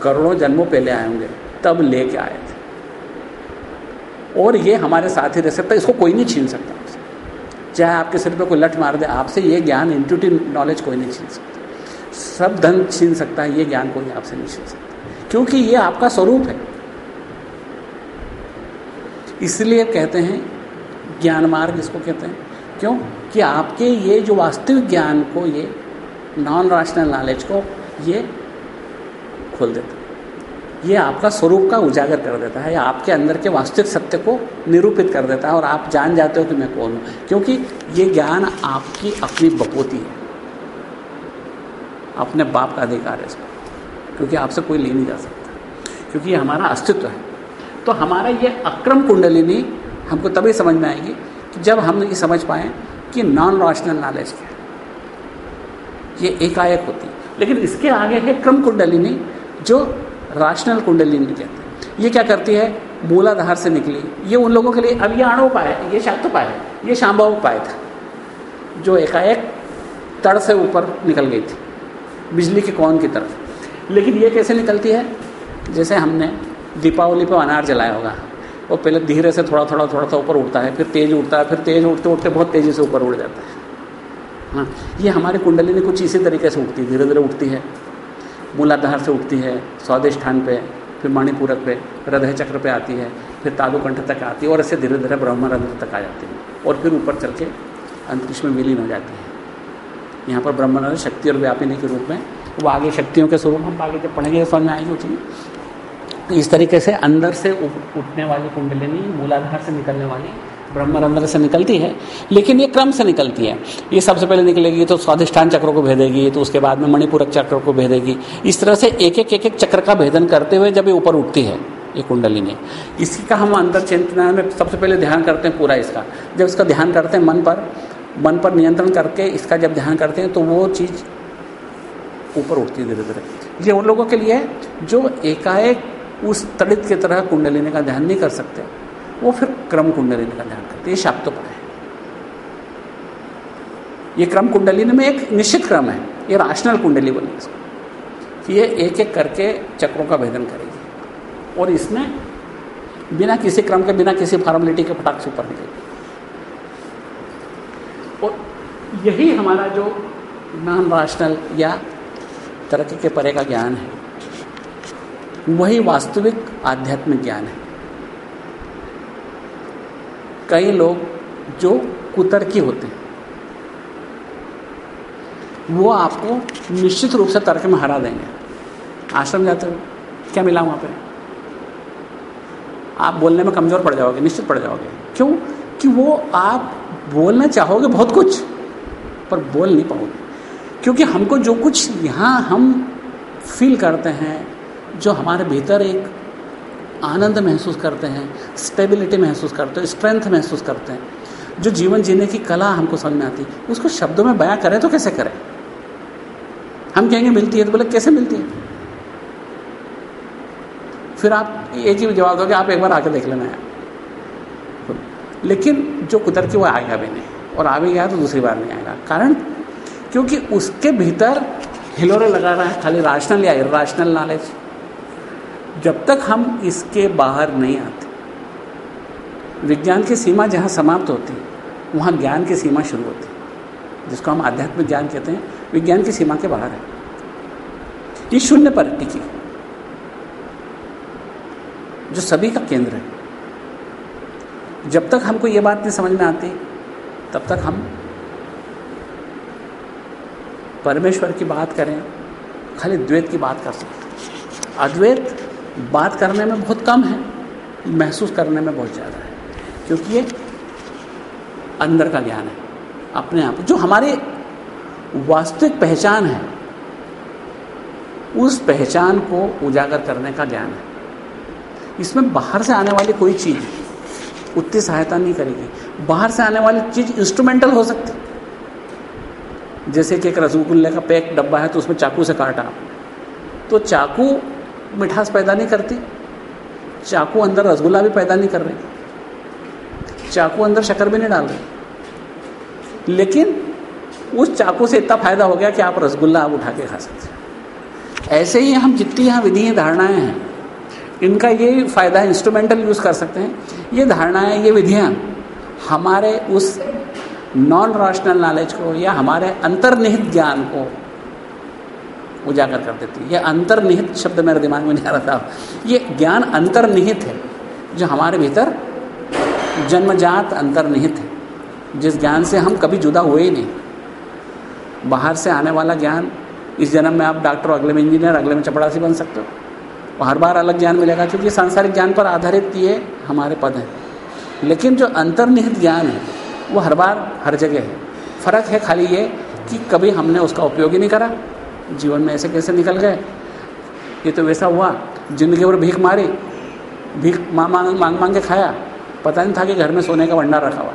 करोड़ों जन्मों पहले आए होंगे, तब लेके आए और ये हमारे साथ ही रह सकता इसको कोई नहीं छीन सकता। चाहे आपके सिर पे कोई लठ मार दे, आपसे ये ज्ञान इंट्यूटिव नॉलेज कोई नहीं छीन सकता। सब धन छीन सकता है, ये ज्ञान कोई आपसे नहीं छीन सकता। क्योंकि ये आपका स्वरूप है। इसलिए कहते हैं, ज्ञान मार्ग इसको कहते हैं। क्यों? कि आपके ये जो वास्तविक ज्ञान को, ये नॉन राशनल नॉलेज को, ये खोल देता ये आपका स्वरूप का उजागर कर देता है, या आपके अंदर के वास्तविक सत्य को निरूपित कर देता है, और आप जान जाते हो कि मैं कौन हूँ। क्योंकि ये ज्ञान आपकी अपनी बपोती है। अपने बाप का अधिकार है इसको। क्योंकि आपसे कोई ले नहीं जा सकता। क्योंकि ये हमारा अस्तित्व है। तो हमारा ये अक्रम कुंडलिनी हमको तभी समझ में आएगी कि जब हम ये समझ पाए कि नॉन रॉशनल नॉलेज क्या है। ये एकाएक होती है। लेकिन इसके आगे है क्रम कुंडलिनी, जो राशनल कुंडलिनी कहते हैं। ये क्या करती है? मूलाधार से निकली। ये उन लोगों के लिए, अब ये आणोपाय है ये शाक्तोपाय है ये शाम्भवोपाय था, जो एकाएक तड़ से ऊपर निकल गई थी, बिजली के कौन की तरफ़। लेकिन ये कैसे निकलती है? जैसे हमने दीपावली पर अनार जलाया होगा, वो पहले धीरे से थोड़ा थोड़ा थोड़ा सा ऊपर उड़ता है, फिर तेज उड़ता है, फिर तेज उड़ते उड़ते बहुत तेज़ी से ऊपर उड़ जाता है। हाँ ये हमारी कुंडली ने कुछ इसी तरीके से उठती धीरे धीरे उठती है। मूलाधार से उठती है स्वादिष्ठान पे, फिर मणिपूरक पे, हृदय चक्र पे आती है, फिर तालुकंठ तक आती है और ऐसे धीरे धीरे ब्रह्मरंध्र तक आ जाती है और फिर ऊपर चल के अंतरिक्ष में विलीन हो जाती है। यहाँ पर ब्रह्मानंद शक्ति और व्यापिनी के रूप में, वो आगे शक्तियों के स्वरूप हम आगे जब पढ़ेंगे, समझ में आएगी उसी इस तरीके से अंदर से उठने वाली कुंडलिनी, मूलाधार से निकलने वाली ब्रह्मरंध्र से निकलती है, लेकिन ये क्रम से निकलती है। ये सबसे पहले निकलेगी तो स्वाधिष्ठान चक्र को भेदेगी तो उसके बाद में मणिपूरक चक्र को भेदेगी। इस तरह से एक एक एक एक चक्र का भेदन करते हुए जब ये ऊपर उठती है, ये कुंडलिनी। इसी का हम अंतर चिंतना में सबसे पहले ध्यान करते हैं पूरा इसका। जब इसका ध्यान करते हैं मन पर मन पर नियंत्रण करके इसका जब ध्यान करते हैं तो वो चीज़ ऊपर उठती है धीरे धीरे ये उन लोगों के लिए जो एकाएक उस तड़ित की तरह कुंडलिनी का ध्यान नहीं कर सकते। वो फिर क्रम कुंडलिनी का ध्यान करते ये शाक्तोपाय है। ये क्रम कुंडली में एक निश्चित क्रम है, ये राशनल कुंडली बनी इसको, कि ये एक एक करके चक्रों का भेदन करेगी। और इसमें बिना किसी क्रम के, बिना किसी फॉर्मेलिटी के फटाक से ऊपर निकलेगी। और यही हमारा जो नॉन राशनल या तरक्की के परे का ज्ञान है, वही वास्तविक आध्यात्मिक ज्ञान है। कई लोग जो कुतर्की होते हैं। वो आपको निश्चित रूप से तर्क में हरा देंगे। आश्रम जाते हो, क्या मिला वहाँ पे? आप बोलने में कमज़ोर पड़ जाओगे, निश्चित पड़ जाओगे। क्यों? कि वो आप बोलना चाहोगे बहुत कुछ, पर बोल नहीं पाओगे। क्योंकि हमको जो कुछ यहाँ हम फील करते हैं, जो हमारे भीतर एक आनंद महसूस करते हैं स्टेबिलिटी महसूस करते हैं स्ट्रेंथ महसूस करते हैं। जो जीवन जीने की कला हमको समझ में आती है उसको शब्दों में बयां करें तो कैसे करें? हम कहेंगे, मिलती है तो बोले, कैसे मिलती है? फिर आप एक ही जवाब दोगे, आप एक बार आके देख लेना है लेकिन जो कुतर की वो आएगा भी नहीं और आ भी गया तो दूसरी बार नहीं आएगा। कारण, क्योंकि उसके भीतर हिलोरे लगा रहा है, खाली राशनल या इराशनल नॉलेज जब तक हम इसके बाहर नहीं आते। विज्ञान की सीमा जहाँ समाप्त होती है वहाँ ज्ञान की सीमा शुरू होती है जिसको हम आध्यात्मिक ज्ञान कहते हैं। विज्ञान की सीमा के बाहर है। ये शून्य पर टिकी। जो सभी का केंद्र है। जब तक हमको ये बात नहीं समझ में आती, तब तक हम परमेश्वर की बात करें, खाली द्वैत की बात कर सकते अद्वैत बात करने में बहुत कम है, महसूस करने में बहुत ज़्यादा है, क्योंकि ये अंदर का ज्ञान है, अपने आप। जो हमारी वास्तविक पहचान है, उस पहचान को उजागर करने का ज्ञान है। इसमें बाहर से आने वाली कोई चीज़, उतनी सहायता नहीं करेगी। बाहर से आने वाली चीज़ इंस्ट्रूमेंटल हो सकती। जैसे कि एक रसगुल्ले का पैक डब्बा है तो उसमें चाकू से काटा तो चाकू मिठास पैदा नहीं करती, चाकू अंदर रसगुल्ला भी पैदा नहीं कर रही, चाकू अंदर शक्कर भी नहीं डाल रही। लेकिन उस चाकू से इतना फ़ायदा हो गया कि आप रसगुल्ला आप उठा के खा सकते ऐसे ही हम जितनी यहाँ विधि धारणाएँ हैं, इनका ये फ़ायदा इंस्ट्रूमेंटल यूज़ कर सकते हैं। ये धारणाएँ, ये विधियाँ हमारे उस नॉन राशनल नॉलेज को या हमारे अंतर्निहित ज्ञान को उजागर कर देती है। ये अंतर्निहित शब्द मेरे दिमाग में नहीं आ रहा था। ये ज्ञान अंतर्निहित है, जो हमारे भीतर जन्मजात अंतर्निहित है। जिस ज्ञान से हम कभी जुदा हुए ही नहीं। बाहर से आने वाला ज्ञान, इस जन्म में आप डॉक्टर, अगले में इंजीनियर, अगले में चपड़ासी बन सकते हो। हर बार अलग ज्ञान मिलेगा, क्योंकि सांसारिक ज्ञान पर आधारित ये हमारे पद हैं। लेकिन जो अंतर्निहित ज्ञान है, वो हर बार, हर जगह है। फ़र्क है खाली ये कि कभी हमने उसका उपयोग ही नहीं करा। जीवन में ऐसे कैसे निकल गए? ये तो वैसा हुआ। ज़िंदगी भर भीख मारी, भीख मांग मांग मांग के खाया। पता नहीं था कि घर में सोने का भंडार रखा हुआ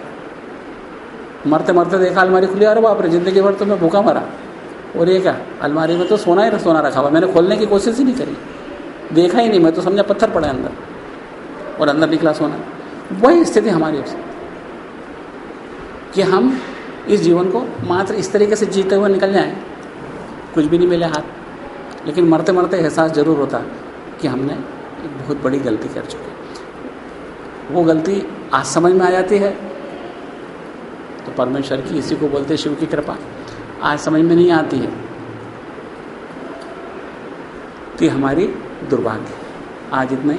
मरते मरते देखा, अलमारी खुली। अरे बाप रे, ज़िंदगी भर तो मैं भूखा मरा। और ये क्या? अलमारी में तो सोना ही सोना रखा हुआ। मैंने खोलने की कोशिश ही नहीं करी। देखा ही नहीं मैं तो समझा पत्थर पड़े अंदर। और अंदर निकला सोना। वही स्थिति हमारी हो। कि हम इस जीवन को मात्र इस तरीके से जीते हुए निकल जाएँ कुछ भी नहीं मिले हाथ। लेकिन मरते मरते एहसास ज़रूर होता कि हमने एक बहुत बड़ी गलती कर चुके वो गलती आज समझ में आ जाती है। तो परमेश्वर की इसी को बोलते शिव की कृपा। आज समझ में नहीं आती है तो हमारी दुर्भाग्य आज इतना।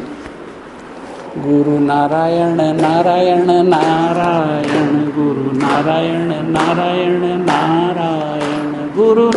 गुरु नारायण नारायण नारायण, गुरु नारायण नारायण नारायण